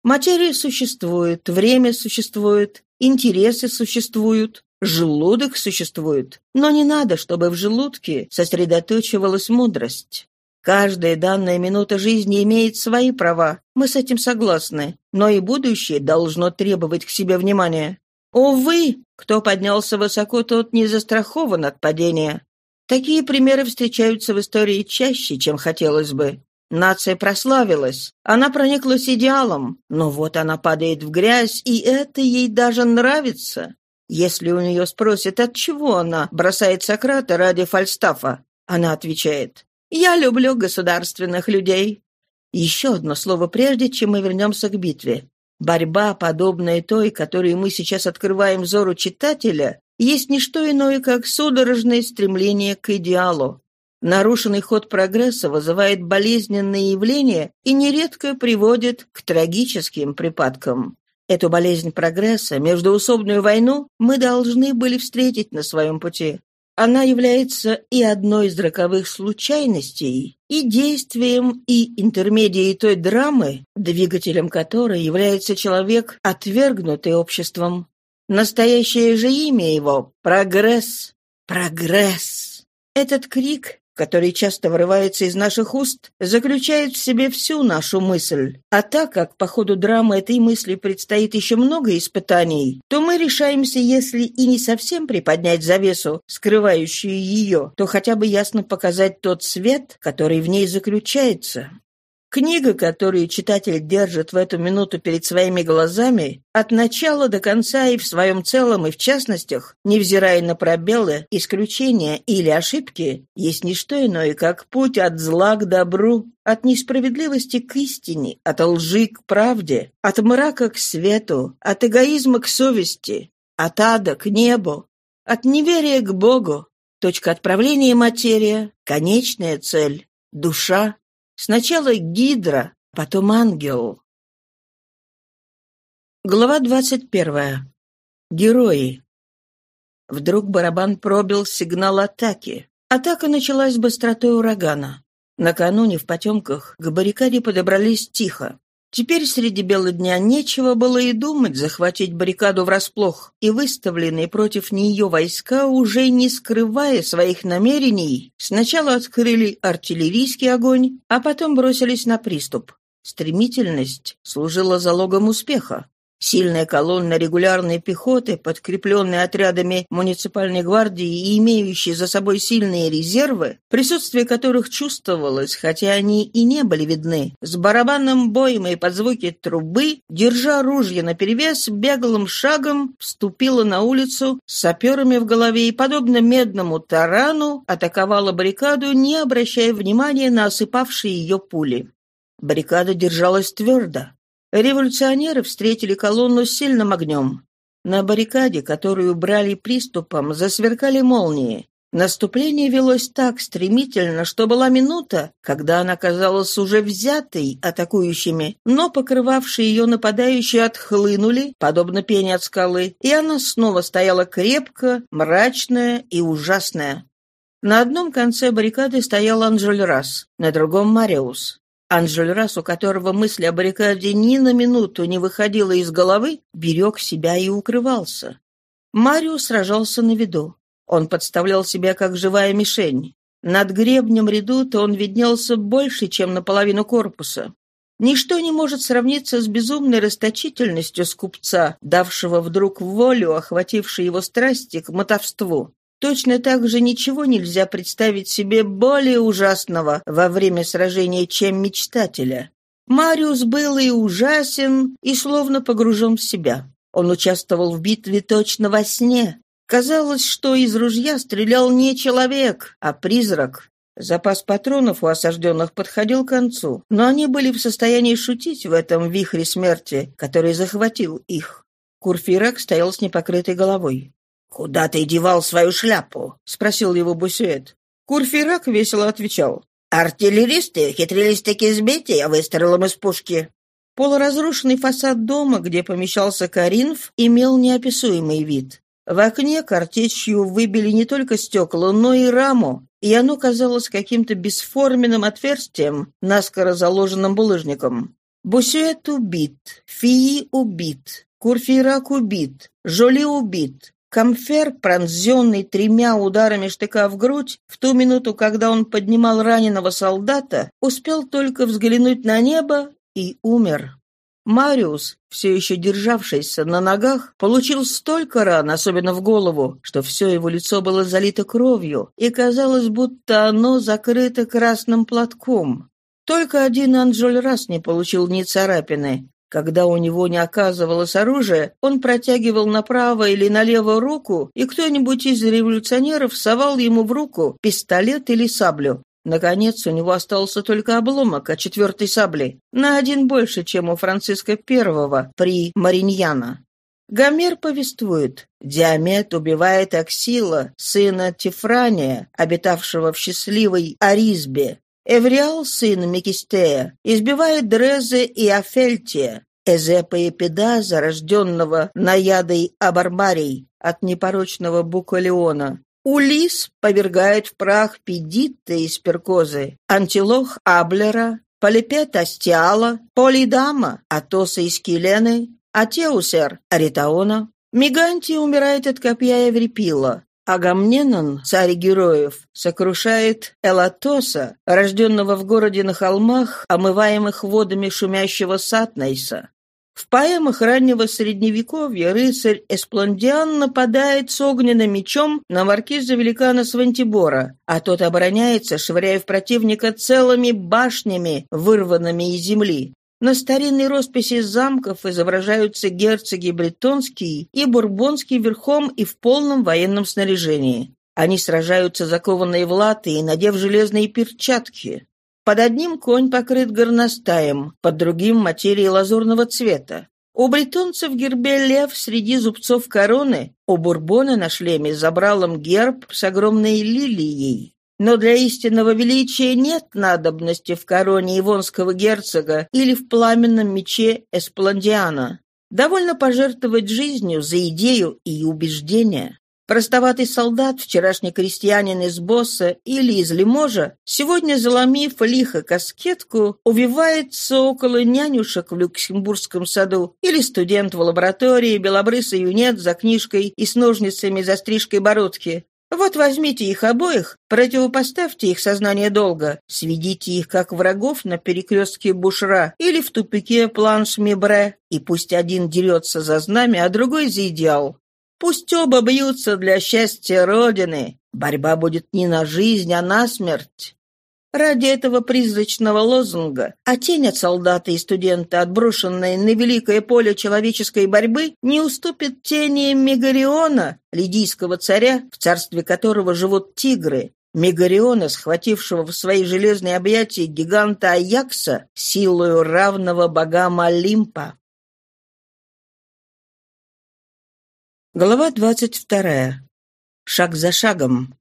Материя существует, время существует, интересы существуют, желудок существует. Но не надо, чтобы в желудке сосредоточивалась мудрость. Каждая данная минута жизни имеет свои права, мы с этим согласны, но и будущее должно требовать к себе внимания. Увы, кто поднялся высоко, тот не застрахован от падения. Такие примеры встречаются в истории чаще, чем хотелось бы. Нация прославилась, она прониклась идеалом, но вот она падает в грязь, и это ей даже нравится. Если у нее спросят, от чего она бросает Сократа ради Фальстафа, она отвечает, «Я люблю государственных людей». Еще одно слово прежде, чем мы вернемся к битве. Борьба, подобная той, которую мы сейчас открываем взору читателя, есть не что иное, как судорожное стремление к идеалу. Нарушенный ход прогресса вызывает болезненные явления и нередко приводит к трагическим припадкам. Эту болезнь прогресса, междуусобную войну, мы должны были встретить на своем пути. Она является и одной из роковых случайностей, и действием, и интермедией той драмы, двигателем которой является человек, отвергнутый обществом. Настоящее же имя его — прогресс. Прогресс. Этот крик который часто вырывается из наших уст, заключает в себе всю нашу мысль. А так как по ходу драмы этой мысли предстоит еще много испытаний, то мы решаемся, если и не совсем приподнять завесу, скрывающую ее, то хотя бы ясно показать тот свет, который в ней заключается. Книга, которую читатель держит в эту минуту перед своими глазами, от начала до конца и в своем целом, и в частностях, невзирая на пробелы, исключения или ошибки, есть не что иное, как путь от зла к добру, от несправедливости к истине, от лжи к правде, от мрака к свету, от эгоизма к совести, от ада к небу, от неверия к Богу. Точка отправления материя, конечная цель, душа, Сначала гидра, потом ангел. Глава двадцать первая. Герои. Вдруг барабан пробил сигнал атаки. Атака началась быстротой урагана. Накануне в потемках к баррикаде подобрались тихо. Теперь среди бела дня нечего было и думать захватить баррикаду врасплох, и выставленные против нее войска, уже не скрывая своих намерений, сначала открыли артиллерийский огонь, а потом бросились на приступ. Стремительность служила залогом успеха. Сильная колонна регулярной пехоты, подкрепленная отрядами муниципальной гвардии и имеющие за собой сильные резервы, присутствие которых чувствовалось, хотя они и не были видны, с барабанным боем и под звуки трубы, держа ружья наперевес, беглым шагом вступила на улицу с саперами в голове и, подобно медному тарану, атаковала баррикаду, не обращая внимания на осыпавшие ее пули. Баррикада держалась твердо. Революционеры встретили колонну с сильным огнем. На баррикаде, которую брали приступом, засверкали молнии. Наступление велось так стремительно, что была минута, когда она казалась уже взятой атакующими, но покрывавшие ее нападающие отхлынули, подобно пене от скалы, и она снова стояла крепко, мрачная и ужасная. На одном конце баррикады стоял Анжель Рас, на другом — Мариус. Анжельрас, у которого мысль о баррикаде ни на минуту не выходила из головы, берег себя и укрывался. Марио сражался на виду. Он подставлял себя как живая мишень. Над гребнем редута он виднелся больше, чем наполовину корпуса. Ничто не может сравниться с безумной расточительностью скупца, давшего вдруг волю, охватившей его страсти к мотовству. Точно так же ничего нельзя представить себе более ужасного во время сражения, чем мечтателя. Мариус был и ужасен, и словно погружен в себя. Он участвовал в битве точно во сне. Казалось, что из ружья стрелял не человек, а призрак. Запас патронов у осажденных подходил к концу, но они были в состоянии шутить в этом вихре смерти, который захватил их. Курфирак стоял с непокрытой головой. «Куда ты девал свою шляпу?» — спросил его Бусюэт. Курфирак весело отвечал. «Артиллеристы ухитрились таки сбить ее выстрелом из пушки». Полуразрушенный фасад дома, где помещался Каринф, имел неописуемый вид. В окне картечью выбили не только стекла, но и раму, и оно казалось каким-то бесформенным отверстием, наскоро заложенным булыжником. Бусюэт убит, Фии убит, Курфирак убит, Жоли убит, Камфер, пронзенный тремя ударами штыка в грудь, в ту минуту, когда он поднимал раненого солдата, успел только взглянуть на небо и умер. Мариус, все еще державшийся на ногах, получил столько ран, особенно в голову, что все его лицо было залито кровью, и казалось, будто оно закрыто красным платком. Только один Анжель раз не получил ни царапины. Когда у него не оказывалось оружия, он протягивал направо или налево руку, и кто-нибудь из революционеров совал ему в руку пистолет или саблю. Наконец, у него остался только обломок от четвертой сабли, на один больше, чем у Франциска I при Мариньяна. Гомер повествует, Диамет убивает Аксила, сына Тифрания, обитавшего в счастливой Аризбе, Эвриал, сын Микистея, избивает Дрезе и Афельтия, Эзепа и Педаза, рожденного наядой Абармарий от непорочного Букалеона. Улис повергает в прах Педитта из Перкозы, Антилох Аблера, Полипет Астиала, Полидама, Атоса из Килены, Атеусер Аритаона. Мигантий умирает от копья Эврипила, Агамненон, царь героев, сокрушает Элатоса, рожденного в городе на холмах, омываемых водами шумящего Сатнейса. В поэмах раннего Средневековья рыцарь Эспландиан нападает с огненным мечом на маркиза великана Свантибора, а тот обороняется, швыряя в противника целыми башнями, вырванными из земли. На старинной росписи замков изображаются герцоги бретонские и бурбонские верхом и в полном военном снаряжении. Они сражаются закованные в латы и надев железные перчатки. Под одним конь покрыт горностаем, под другим — материей лазурного цвета. У бретонцев в гербе лев среди зубцов короны, у бурбона на шлеме забралом герб с огромной лилией. Но для истинного величия нет надобности в короне Ивонского герцога или в пламенном мече Эспландиана. Довольно пожертвовать жизнью за идею и убеждение. Простоватый солдат, вчерашний крестьянин из Босса или из Лиможа, сегодня, заломив лихо каскетку, увивается около нянюшек в Люксембургском саду или студент в лаборатории, белобрысый юнец за книжкой и с ножницами за стрижкой бородки. Вот возьмите их обоих, противопоставьте их сознание долга, сведите их как врагов на перекрестке Бушра или в тупике Планш-Мибре, и пусть один дерется за знамя, а другой за идеал. Пусть оба бьются для счастья Родины. Борьба будет не на жизнь, а на смерть. Ради этого призрачного лозунга, а тень от солдата и студента, отброшенная на великое поле человеческой борьбы, не уступит тени Мегариона, лидийского царя, в царстве которого живут тигры, Мегариона, схватившего в свои железные объятия гиганта Аякса, силою равного богам Олимпа. Глава двадцать вторая. Шаг за шагом.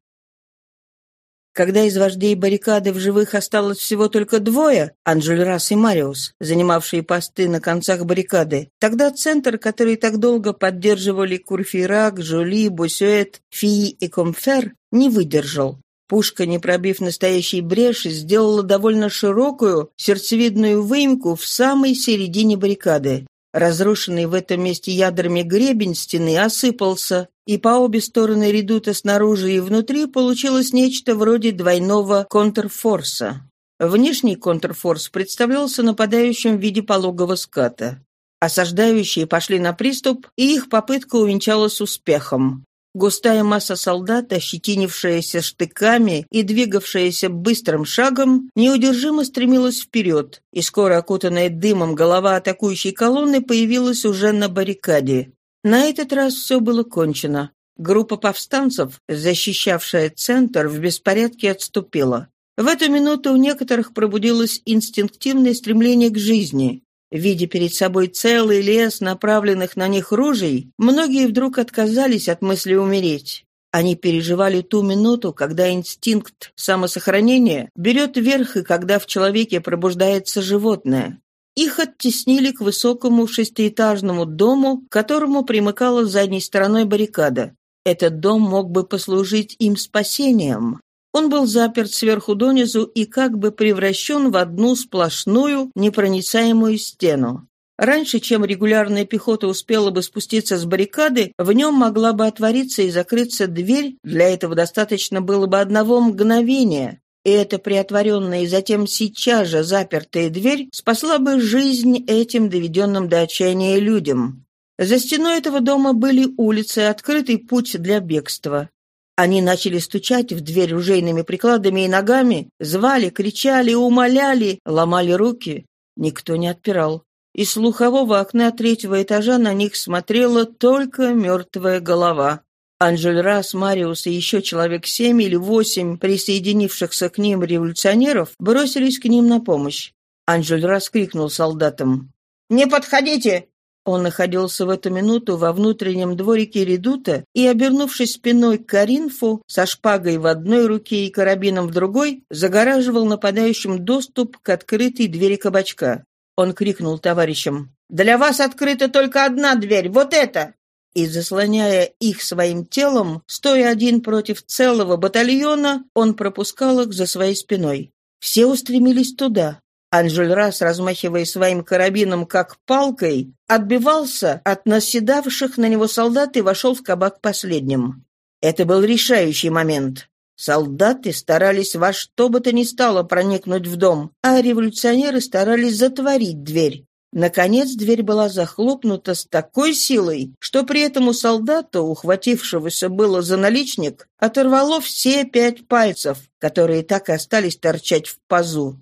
Когда из вождей баррикады в живых осталось всего только двое, Анжельрас и Мариус, занимавшие посты на концах баррикады, тогда центр, который так долго поддерживали Курфирак, Жули, Бусюэт, Фии и Комфер, не выдержал. Пушка, не пробив настоящей бреши, сделала довольно широкую, сердцевидную выемку в самой середине баррикады. Разрушенный в этом месте ядрами гребень стены осыпался, и по обе стороны редута снаружи и внутри получилось нечто вроде двойного контрфорса. Внешний контрфорс представлялся нападающим в виде пологого ската. Осаждающие пошли на приступ, и их попытка увенчалась успехом. Густая масса солдат, ощетинившаяся штыками и двигавшаяся быстрым шагом, неудержимо стремилась вперед, и скоро окутанная дымом голова атакующей колонны появилась уже на баррикаде. На этот раз все было кончено. Группа повстанцев, защищавшая центр, в беспорядке отступила. В эту минуту у некоторых пробудилось инстинктивное стремление к жизни. Видя перед собой целый лес направленных на них ружей, многие вдруг отказались от мысли умереть. Они переживали ту минуту, когда инстинкт самосохранения берет верх и когда в человеке пробуждается животное. Их оттеснили к высокому шестиэтажному дому, к которому примыкала задней стороной баррикада. Этот дом мог бы послужить им спасением. Он был заперт сверху донизу и как бы превращен в одну сплошную непроницаемую стену. Раньше, чем регулярная пехота успела бы спуститься с баррикады, в нем могла бы отвориться и закрыться дверь, для этого достаточно было бы одного мгновения. и эта приотворенная и затем сейчас же запертая дверь спасла бы жизнь этим доведенным до отчаяния людям. За стеной этого дома были улицы, открытый путь для бегства. Они начали стучать в дверь ружейными прикладами и ногами, звали, кричали, умоляли, ломали руки. Никто не отпирал. Из слухового окна третьего этажа на них смотрела только мертвая голова. Анжель Рас, Мариус и еще человек семь или восемь присоединившихся к ним революционеров бросились к ним на помощь. Анжель Рас крикнул солдатам. «Не подходите! Он находился в эту минуту во внутреннем дворике редута и, обернувшись спиной к Каринфу, со шпагой в одной руке и карабином в другой, загораживал нападающим доступ к открытой двери кабачка. Он крикнул товарищам «Для вас открыта только одна дверь, вот эта!» И, заслоняя их своим телом, стоя один против целого батальона, он пропускал их за своей спиной. Все устремились туда. Анжельрас, размахивая своим карабином как палкой, отбивался от наседавших на него солдат и вошел в кабак последним. Это был решающий момент. Солдаты старались во что бы то ни стало проникнуть в дом, а революционеры старались затворить дверь. Наконец дверь была захлопнута с такой силой, что при этом у солдата, ухватившегося было за наличник, оторвало все пять пальцев, которые так и остались торчать в пазу.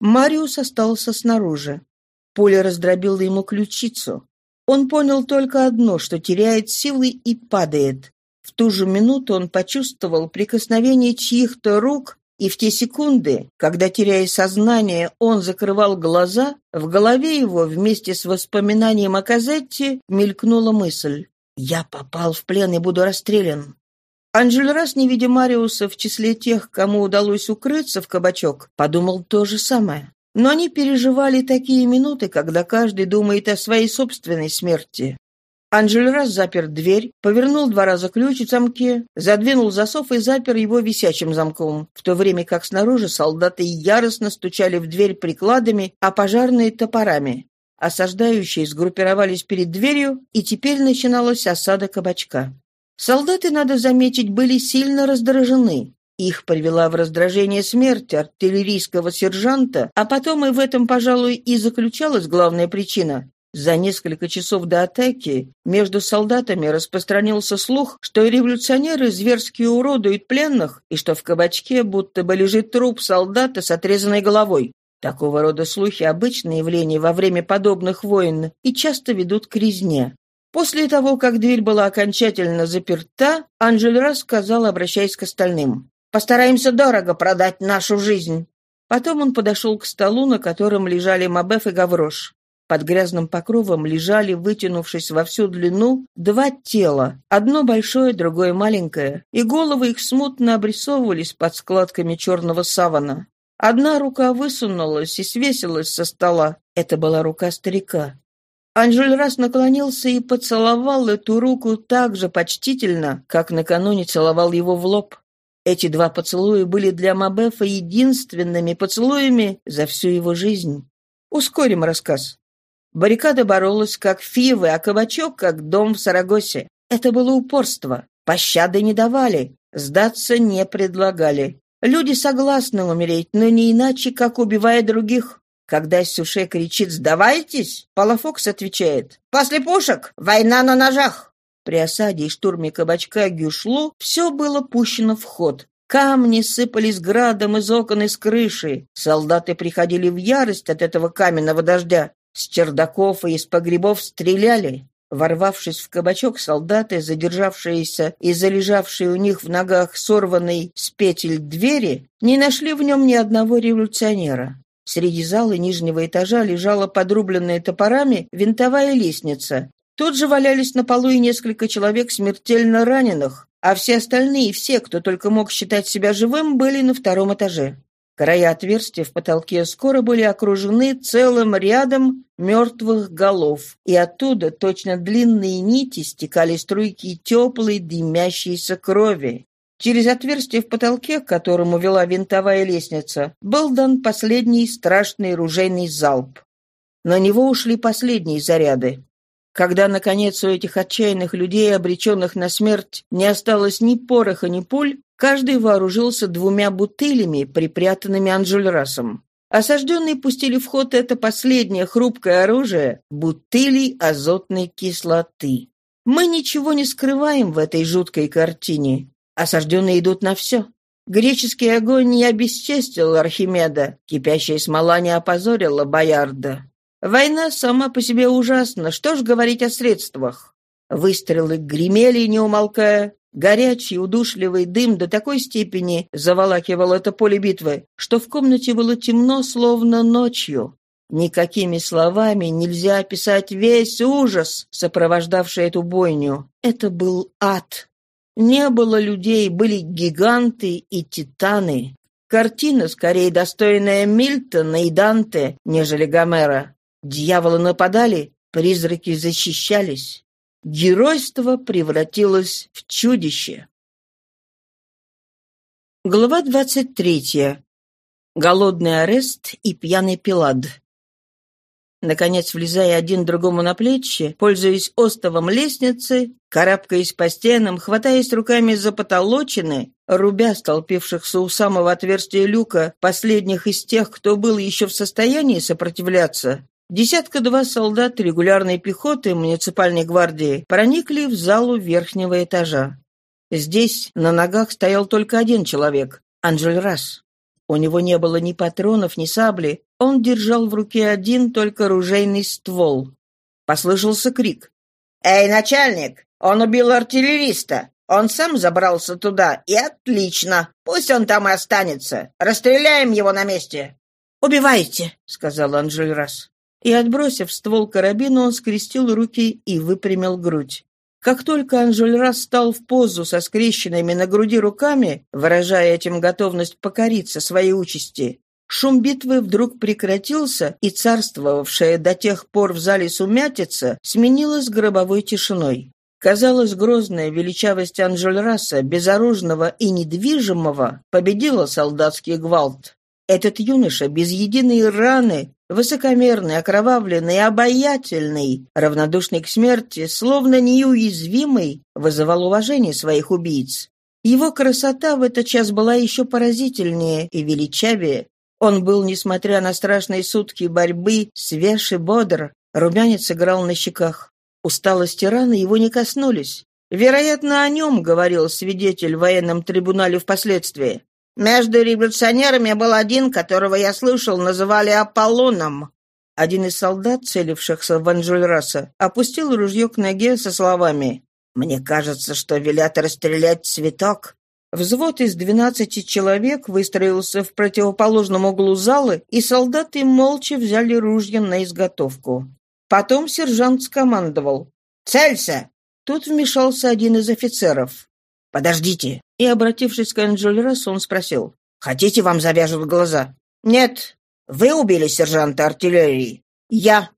Мариус остался снаружи. Пуля раздробила ему ключицу. Он понял только одно, что теряет силы и падает. В ту же минуту он почувствовал прикосновение чьих-то рук, и в те секунды, когда, теряя сознание, он закрывал глаза, в голове его вместе с воспоминанием о Казетте мелькнула мысль «Я попал в плен и буду расстрелян». Анжель раз, не видя Мариуса в числе тех, кому удалось укрыться в кабачок, подумал то же самое. Но они переживали такие минуты, когда каждый думает о своей собственной смерти. Анжель раз запер дверь, повернул два раза ключ в замке, задвинул засов и запер его висячим замком, в то время как снаружи солдаты яростно стучали в дверь прикладами, а пожарные — топорами. Осаждающие сгруппировались перед дверью, и теперь начиналась осада кабачка. Солдаты, надо заметить, были сильно раздражены. Их привела в раздражение смерть артиллерийского сержанта, а потом и в этом, пожалуй, и заключалась главная причина. За несколько часов до атаки между солдатами распространился слух, что революционеры зверски уродуют пленных и что в кабачке будто бы лежит труп солдата с отрезанной головой. Такого рода слухи – обычное явление во время подобных войн и часто ведут к резне. После того, как дверь была окончательно заперта, Анжель рассказал, обращаясь к остальным. «Постараемся дорого продать нашу жизнь». Потом он подошел к столу, на котором лежали Мабеф и Гаврош. Под грязным покровом лежали, вытянувшись во всю длину, два тела, одно большое, другое маленькое, и головы их смутно обрисовывались под складками черного савана. Одна рука высунулась и свесилась со стола. Это была рука старика. Анжель раз наклонился и поцеловал эту руку так же почтительно, как накануне целовал его в лоб. Эти два поцелуя были для Мабефа единственными поцелуями за всю его жизнь. Ускорим рассказ. Баррикада боролась как фивы, а кабачок как дом в Сарагосе. Это было упорство. Пощады не давали, сдаться не предлагали. Люди согласны умереть, но не иначе, как убивая других. Когда Сюше кричит «Сдавайтесь!», Палафокс отвечает «После пушек! Война на ножах!» При осаде и штурме кабачка Гюшлу все было пущено в ход. Камни сыпались градом из окон и с крыши. Солдаты приходили в ярость от этого каменного дождя. С чердаков и из погребов стреляли. Ворвавшись в кабачок, солдаты, задержавшиеся и залежавшие у них в ногах сорванной с петель двери, не нашли в нем ни одного революционера. Среди зала нижнего этажа лежала подрубленная топорами винтовая лестница. Тут же валялись на полу и несколько человек смертельно раненых, а все остальные, все, кто только мог считать себя живым, были на втором этаже. Края отверстия в потолке скоро были окружены целым рядом мертвых голов, и оттуда точно длинные нити стекали струйки теплой дымящейся крови. Через отверстие в потолке, к которому вела винтовая лестница, был дан последний страшный ружейный залп. На него ушли последние заряды. Когда, наконец, у этих отчаянных людей, обреченных на смерть, не осталось ни пороха, ни пуль, Каждый вооружился двумя бутылями, припрятанными Анжульрасом. Осажденные пустили в ход это последнее хрупкое оружие – бутыли азотной кислоты. Мы ничего не скрываем в этой жуткой картине. Осажденные идут на все. Греческий огонь не обесчестил Архимеда, кипящая смола не опозорила Боярда. Война сама по себе ужасна, что ж говорить о средствах? Выстрелы гремели, не умолкая, Горячий, удушливый дым до такой степени заволакивал это поле битвы, что в комнате было темно, словно ночью. Никакими словами нельзя описать весь ужас, сопровождавший эту бойню. Это был ад. Не было людей, были гиганты и титаны. Картина, скорее достойная Мильтона и Данте, нежели Гомера. Дьяволы нападали, призраки защищались. Геройство превратилось в чудище. Глава 23. Голодный арест и пьяный пилад. Наконец, влезая один другому на плечи, пользуясь остовом лестницы, карабкаясь по стенам, хватаясь руками за потолочины, рубя столпившихся у самого отверстия люка, последних из тех, кто был еще в состоянии сопротивляться, Десятка-два солдат регулярной пехоты муниципальной гвардии проникли в залу верхнего этажа. Здесь на ногах стоял только один человек — Анжель Расс. У него не было ни патронов, ни сабли. Он держал в руке один только ружейный ствол. Послышался крик. «Эй, начальник! Он убил артиллериста! Он сам забрался туда, и отлично! Пусть он там и останется! Расстреляем его на месте!» «Убивайте!» — сказал Анжель Расс и, отбросив ствол карабина, он скрестил руки и выпрямил грудь. Как только Анжельра стал в позу со скрещенными на груди руками, выражая этим готовность покориться своей участи, шум битвы вдруг прекратился, и царствовавшая до тех пор в зале сумятица сменилась гробовой тишиной. Казалось, грозная величавость Анжельраса, безоружного и недвижимого, победила солдатский гвалт. Этот юноша без единой раны, высокомерный, окровавленный, обаятельный, равнодушный к смерти, словно неуязвимый, вызывал уважение своих убийц. Его красота в этот час была еще поразительнее и величавее. Он был, несмотря на страшные сутки борьбы, свеж и бодр, румянец играл на щеках. Усталость и раны его не коснулись. Вероятно, о нем говорил свидетель в военном трибунале впоследствии. Между революционерами был один, которого я слышал, называли Аполлоном. Один из солдат, целившихся в Анжельраса, опустил ружье к ноге со словами «Мне кажется, что велят расстрелять цветок». Взвод из двенадцати человек выстроился в противоположном углу зала, и солдаты молча взяли ружья на изготовку. Потом сержант скомандовал «Целься!» Тут вмешался один из офицеров. «Подождите!» И, обратившись к Энджелересу, он спросил. «Хотите, вам завяжут глаза?» «Нет. Вы убили сержанта артиллерии?» «Я».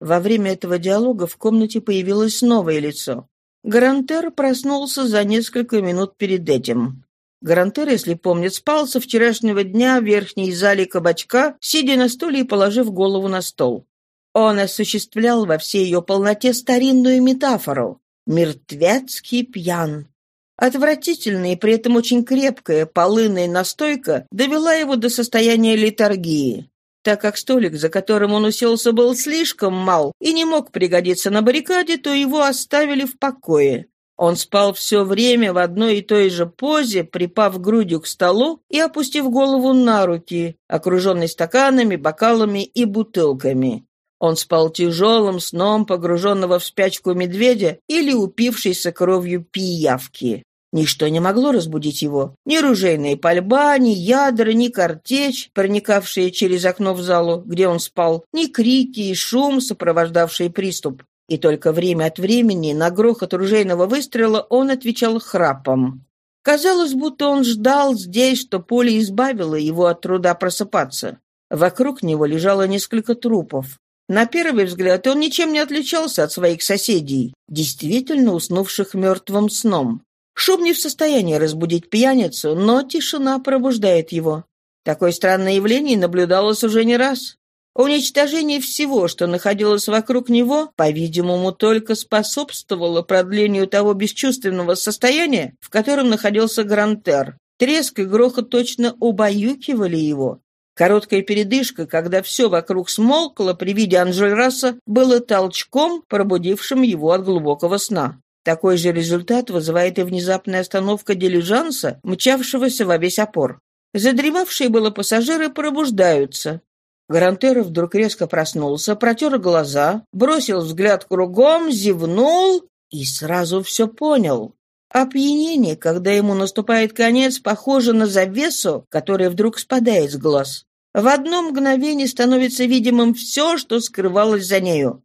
Во время этого диалога в комнате появилось новое лицо. Гарантер проснулся за несколько минут перед этим. Гарантер, если помнит, спал со вчерашнего дня в верхней зале кабачка, сидя на стуле и положив голову на стол. Он осуществлял во всей ее полноте старинную метафору. «Мертвецкий пьян». Отвратительная и при этом очень крепкая полынная настойка довела его до состояния литургии. Так как столик, за которым он уселся, был слишком мал и не мог пригодиться на баррикаде, то его оставили в покое. Он спал все время в одной и той же позе, припав грудью к столу и опустив голову на руки, окруженный стаканами, бокалами и бутылками. Он спал тяжелым сном погруженного в спячку медведя или упившейся кровью пиявки. Ничто не могло разбудить его. Ни ружейная пальба, ни ядра, ни картечь, проникавшие через окно в залу, где он спал, ни крики и шум, сопровождавшие приступ. И только время от времени на грохот ружейного выстрела он отвечал храпом. Казалось, будто он ждал здесь, что поле избавило его от труда просыпаться. Вокруг него лежало несколько трупов. На первый взгляд он ничем не отличался от своих соседей, действительно уснувших мертвым сном. Шум не в состоянии разбудить пьяницу, но тишина пробуждает его. Такое странное явление наблюдалось уже не раз. Уничтожение всего, что находилось вокруг него, по-видимому, только способствовало продлению того бесчувственного состояния, в котором находился Грантер. Треск и грохот точно убаюкивали его. Короткая передышка, когда все вокруг смолкло при виде Анжельраса, было толчком, пробудившим его от глубокого сна. Такой же результат вызывает и внезапная остановка дилижанса, мчавшегося во весь опор. Задремавшие было пассажиры пробуждаются. Гарантера вдруг резко проснулся, протер глаза, бросил взгляд кругом, зевнул и сразу все понял. Опьянение, когда ему наступает конец, похоже на завесу, которая вдруг спадает с глаз. В одно мгновение становится видимым все, что скрывалось за нею.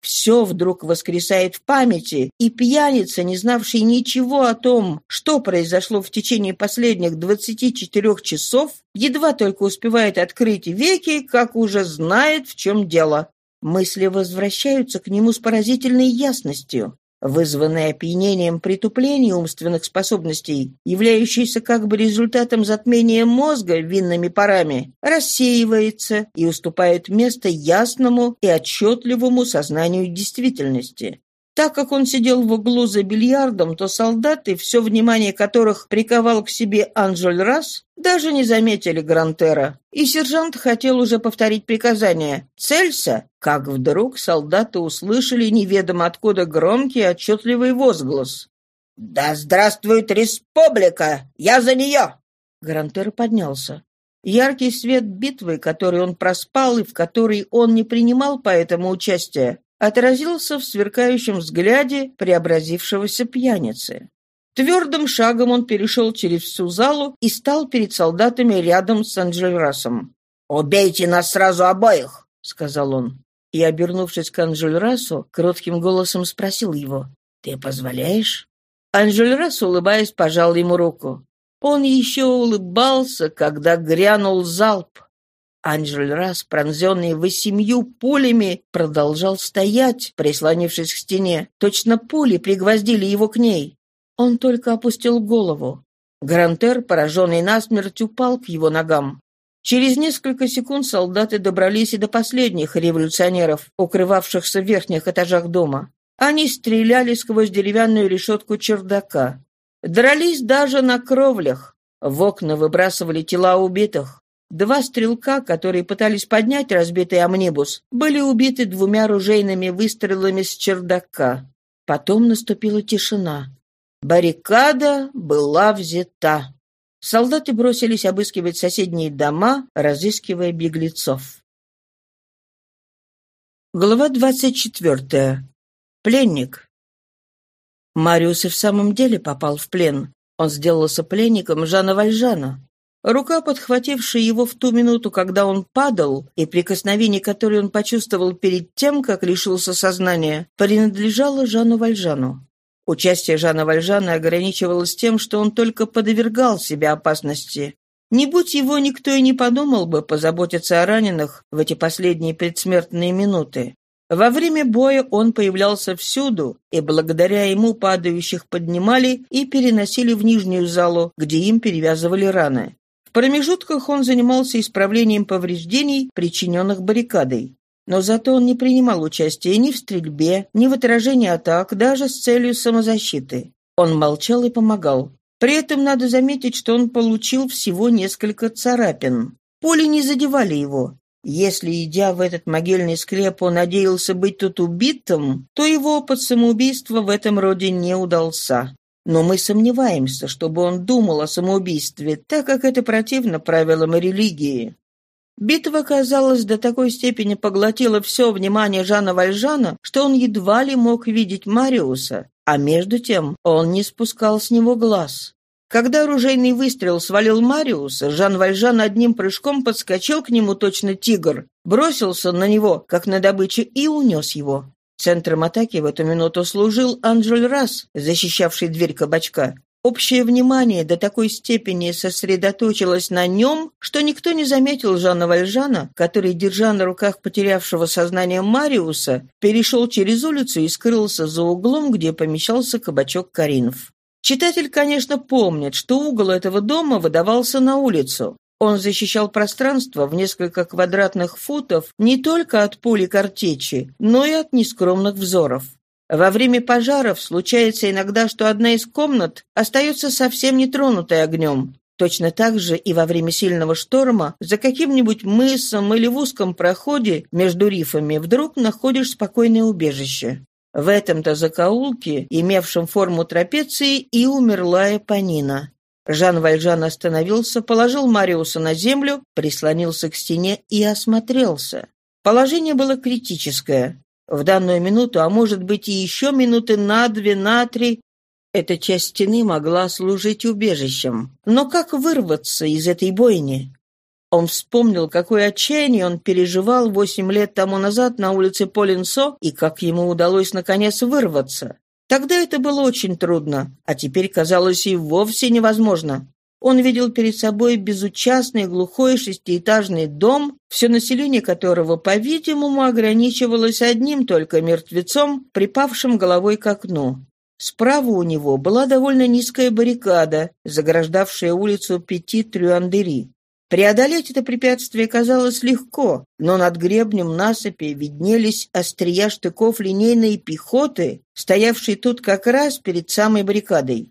Все вдруг воскресает в памяти, и пьяница, не знавший ничего о том, что произошло в течение последних 24 часов, едва только успевает открыть веки, как уже знает, в чем дело. Мысли возвращаются к нему с поразительной ясностью вызванное опьянением притупления умственных способностей, являющееся как бы результатом затмения мозга винными парами, рассеивается и уступает место ясному и отчетливому сознанию действительности. Так как он сидел в углу за бильярдом, то солдаты, все внимание которых приковал к себе Анжель Расс, даже не заметили Грантера. И сержант хотел уже повторить приказание «Целься!», как вдруг солдаты услышали неведомо откуда громкий отчетливый возглас. «Да здравствует республика! Я за нее!» Грантер поднялся. Яркий свет битвы, который он проспал и в которой он не принимал поэтому участия, отразился в сверкающем взгляде преобразившегося пьяницы. Твердым шагом он перешел через всю залу и стал перед солдатами рядом с Анджельрасом. «Убейте нас сразу обоих!» — сказал он. И, обернувшись к Анжельрасу, кротким голосом спросил его. «Ты позволяешь?» Анжельрас, улыбаясь, пожал ему руку. Он еще улыбался, когда грянул залп. Анжель раз, пронзенный восемью пулями, продолжал стоять, прислонившись к стене. Точно пули пригвоздили его к ней. Он только опустил голову. Грантер, пораженный насмерть, упал к его ногам. Через несколько секунд солдаты добрались и до последних революционеров, укрывавшихся в верхних этажах дома. Они стреляли сквозь деревянную решетку чердака. Дрались даже на кровлях. В окна выбрасывали тела убитых. Два стрелка, которые пытались поднять разбитый амнибус, были убиты двумя ружейными выстрелами с чердака. Потом наступила тишина. Баррикада была взята. Солдаты бросились обыскивать соседние дома, разыскивая беглецов. Глава двадцать четвертая. Пленник. Мариус и в самом деле попал в плен. Он сделался пленником Жана Вальжана. Рука, подхватившая его в ту минуту, когда он падал, и прикосновение, которое он почувствовал перед тем, как лишился сознания, принадлежало Жану Вальжану. Участие Жана Вальжана ограничивалось тем, что он только подвергал себя опасности. Не будь его, никто и не подумал бы позаботиться о раненых в эти последние предсмертные минуты. Во время боя он появлялся всюду, и благодаря ему падающих поднимали и переносили в нижнюю залу, где им перевязывали раны. В промежутках он занимался исправлением повреждений, причиненных баррикадой. Но зато он не принимал участия ни в стрельбе, ни в отражении атак, даже с целью самозащиты. Он молчал и помогал. При этом надо заметить, что он получил всего несколько царапин. Пули не задевали его. Если, идя в этот могильный склеп, он надеялся быть тут убитым, то его опыт самоубийства в этом роде не удался. Но мы сомневаемся, чтобы он думал о самоубийстве, так как это противно правилам религии. Битва, казалось, до такой степени поглотила все внимание Жана Вальжана, что он едва ли мог видеть Мариуса, а между тем он не спускал с него глаз. Когда оружейный выстрел свалил Мариуса, Жан Вальжан одним прыжком подскочил к нему точно тигр, бросился на него, как на добычу, и унес его. Центром атаки в эту минуту служил Анжель Расс, защищавший дверь кабачка. Общее внимание до такой степени сосредоточилось на нем, что никто не заметил Жанна Вальжана, который, держа на руках потерявшего сознание Мариуса, перешел через улицу и скрылся за углом, где помещался кабачок Каринов. Читатель, конечно, помнит, что угол этого дома выдавался на улицу. Он защищал пространство в несколько квадратных футов не только от пули картечи, но и от нескромных взоров. Во время пожаров случается иногда, что одна из комнат остается совсем нетронутой огнем. Точно так же и во время сильного шторма за каким-нибудь мысом или в узком проходе между рифами вдруг находишь спокойное убежище. В этом-то закоулке, имевшем форму трапеции, и умерла Эпонина. Жан Вальжан остановился, положил Мариуса на землю, прислонился к стене и осмотрелся. Положение было критическое. В данную минуту, а может быть и еще минуты на две, на три, эта часть стены могла служить убежищем. Но как вырваться из этой бойни? Он вспомнил, какое отчаяние он переживал восемь лет тому назад на улице Полинсо и как ему удалось наконец вырваться. Тогда это было очень трудно, а теперь казалось и вовсе невозможно. Он видел перед собой безучастный глухой шестиэтажный дом, все население которого, по-видимому, ограничивалось одним только мертвецом, припавшим головой к окну. Справа у него была довольно низкая баррикада, заграждавшая улицу Пяти Трюандери. Преодолеть это препятствие казалось легко, но над гребнем насыпи виднелись острия штыков линейной пехоты, стоявшей тут как раз перед самой баррикадой.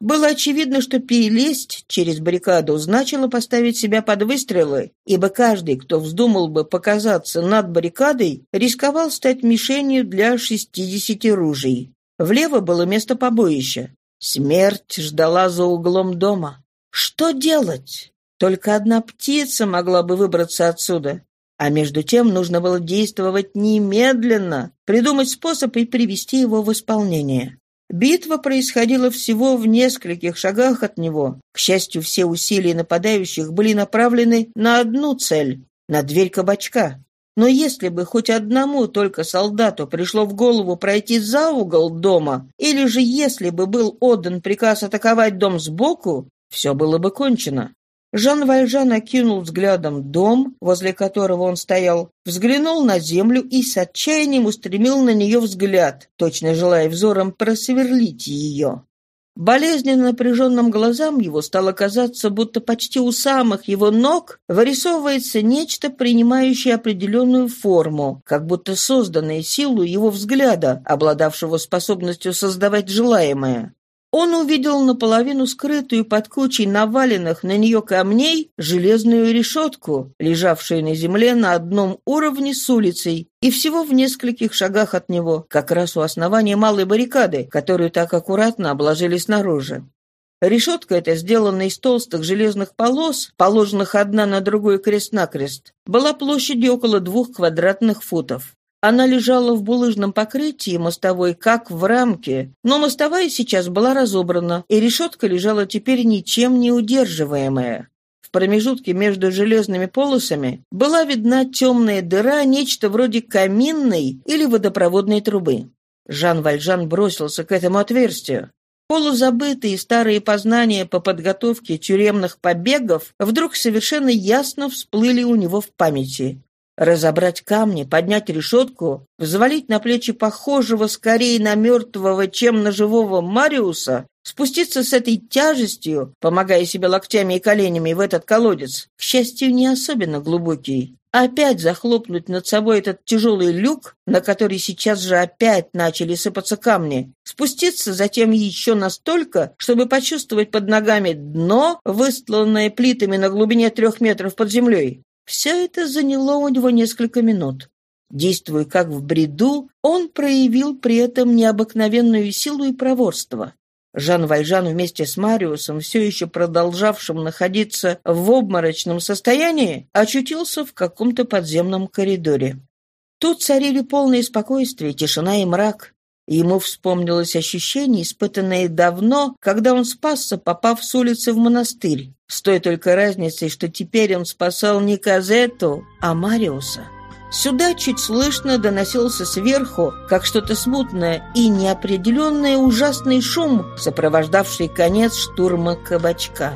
Было очевидно, что перелезть через баррикаду значило поставить себя под выстрелы, ибо каждый, кто вздумал бы показаться над баррикадой, рисковал стать мишенью для шестидесяти ружей. Влево было место побоища. Смерть ждала за углом дома. Что делать? Только одна птица могла бы выбраться отсюда. А между тем нужно было действовать немедленно, придумать способ и привести его в исполнение. Битва происходила всего в нескольких шагах от него. К счастью, все усилия нападающих были направлены на одну цель — на дверь кабачка. Но если бы хоть одному только солдату пришло в голову пройти за угол дома, или же если бы был отдан приказ атаковать дом сбоку, все было бы кончено. Жан Вальжан окинул взглядом дом, возле которого он стоял, взглянул на землю и с отчаянием устремил на нее взгляд, точно желая взором просверлить ее. Болезненно напряженным глазам его стало казаться, будто почти у самых его ног вырисовывается нечто, принимающее определенную форму, как будто созданное силой его взгляда, обладавшего способностью создавать желаемое. Он увидел наполовину скрытую под кучей наваленных на нее камней железную решетку, лежавшую на земле на одном уровне с улицей, и всего в нескольких шагах от него, как раз у основания малой баррикады, которую так аккуратно обложили снаружи. Решетка эта, сделанная из толстых железных полос, положенных одна на другой крест-накрест, была площадью около двух квадратных футов. Она лежала в булыжном покрытии мостовой, как в рамке, но мостовая сейчас была разобрана, и решетка лежала теперь ничем не удерживаемая. В промежутке между железными полосами была видна темная дыра, нечто вроде каминной или водопроводной трубы. Жан Вальжан бросился к этому отверстию. Полузабытые старые познания по подготовке тюремных побегов вдруг совершенно ясно всплыли у него в памяти. Разобрать камни, поднять решетку, взвалить на плечи похожего скорее на мертвого, чем на живого Мариуса, спуститься с этой тяжестью, помогая себе локтями и коленями в этот колодец, к счастью, не особенно глубокий, опять захлопнуть над собой этот тяжелый люк, на который сейчас же опять начали сыпаться камни, спуститься затем еще настолько, чтобы почувствовать под ногами дно, выстланное плитами на глубине трех метров под землей, все это заняло у него несколько минут. Действуя как в бреду, он проявил при этом необыкновенную силу и проворство. Жан Вальжан вместе с Мариусом, все еще продолжавшим находиться в обморочном состоянии, очутился в каком-то подземном коридоре. Тут царили полное спокойствие, тишина и мрак. Ему вспомнилось ощущение, испытанное давно, когда он спасся, попав с улицы в монастырь. С той только разницей, что теперь он спасал не Казету, а Мариуса. Сюда чуть слышно доносился сверху, как что-то смутное и неопределенное ужасный шум, сопровождавший конец штурма кабачка.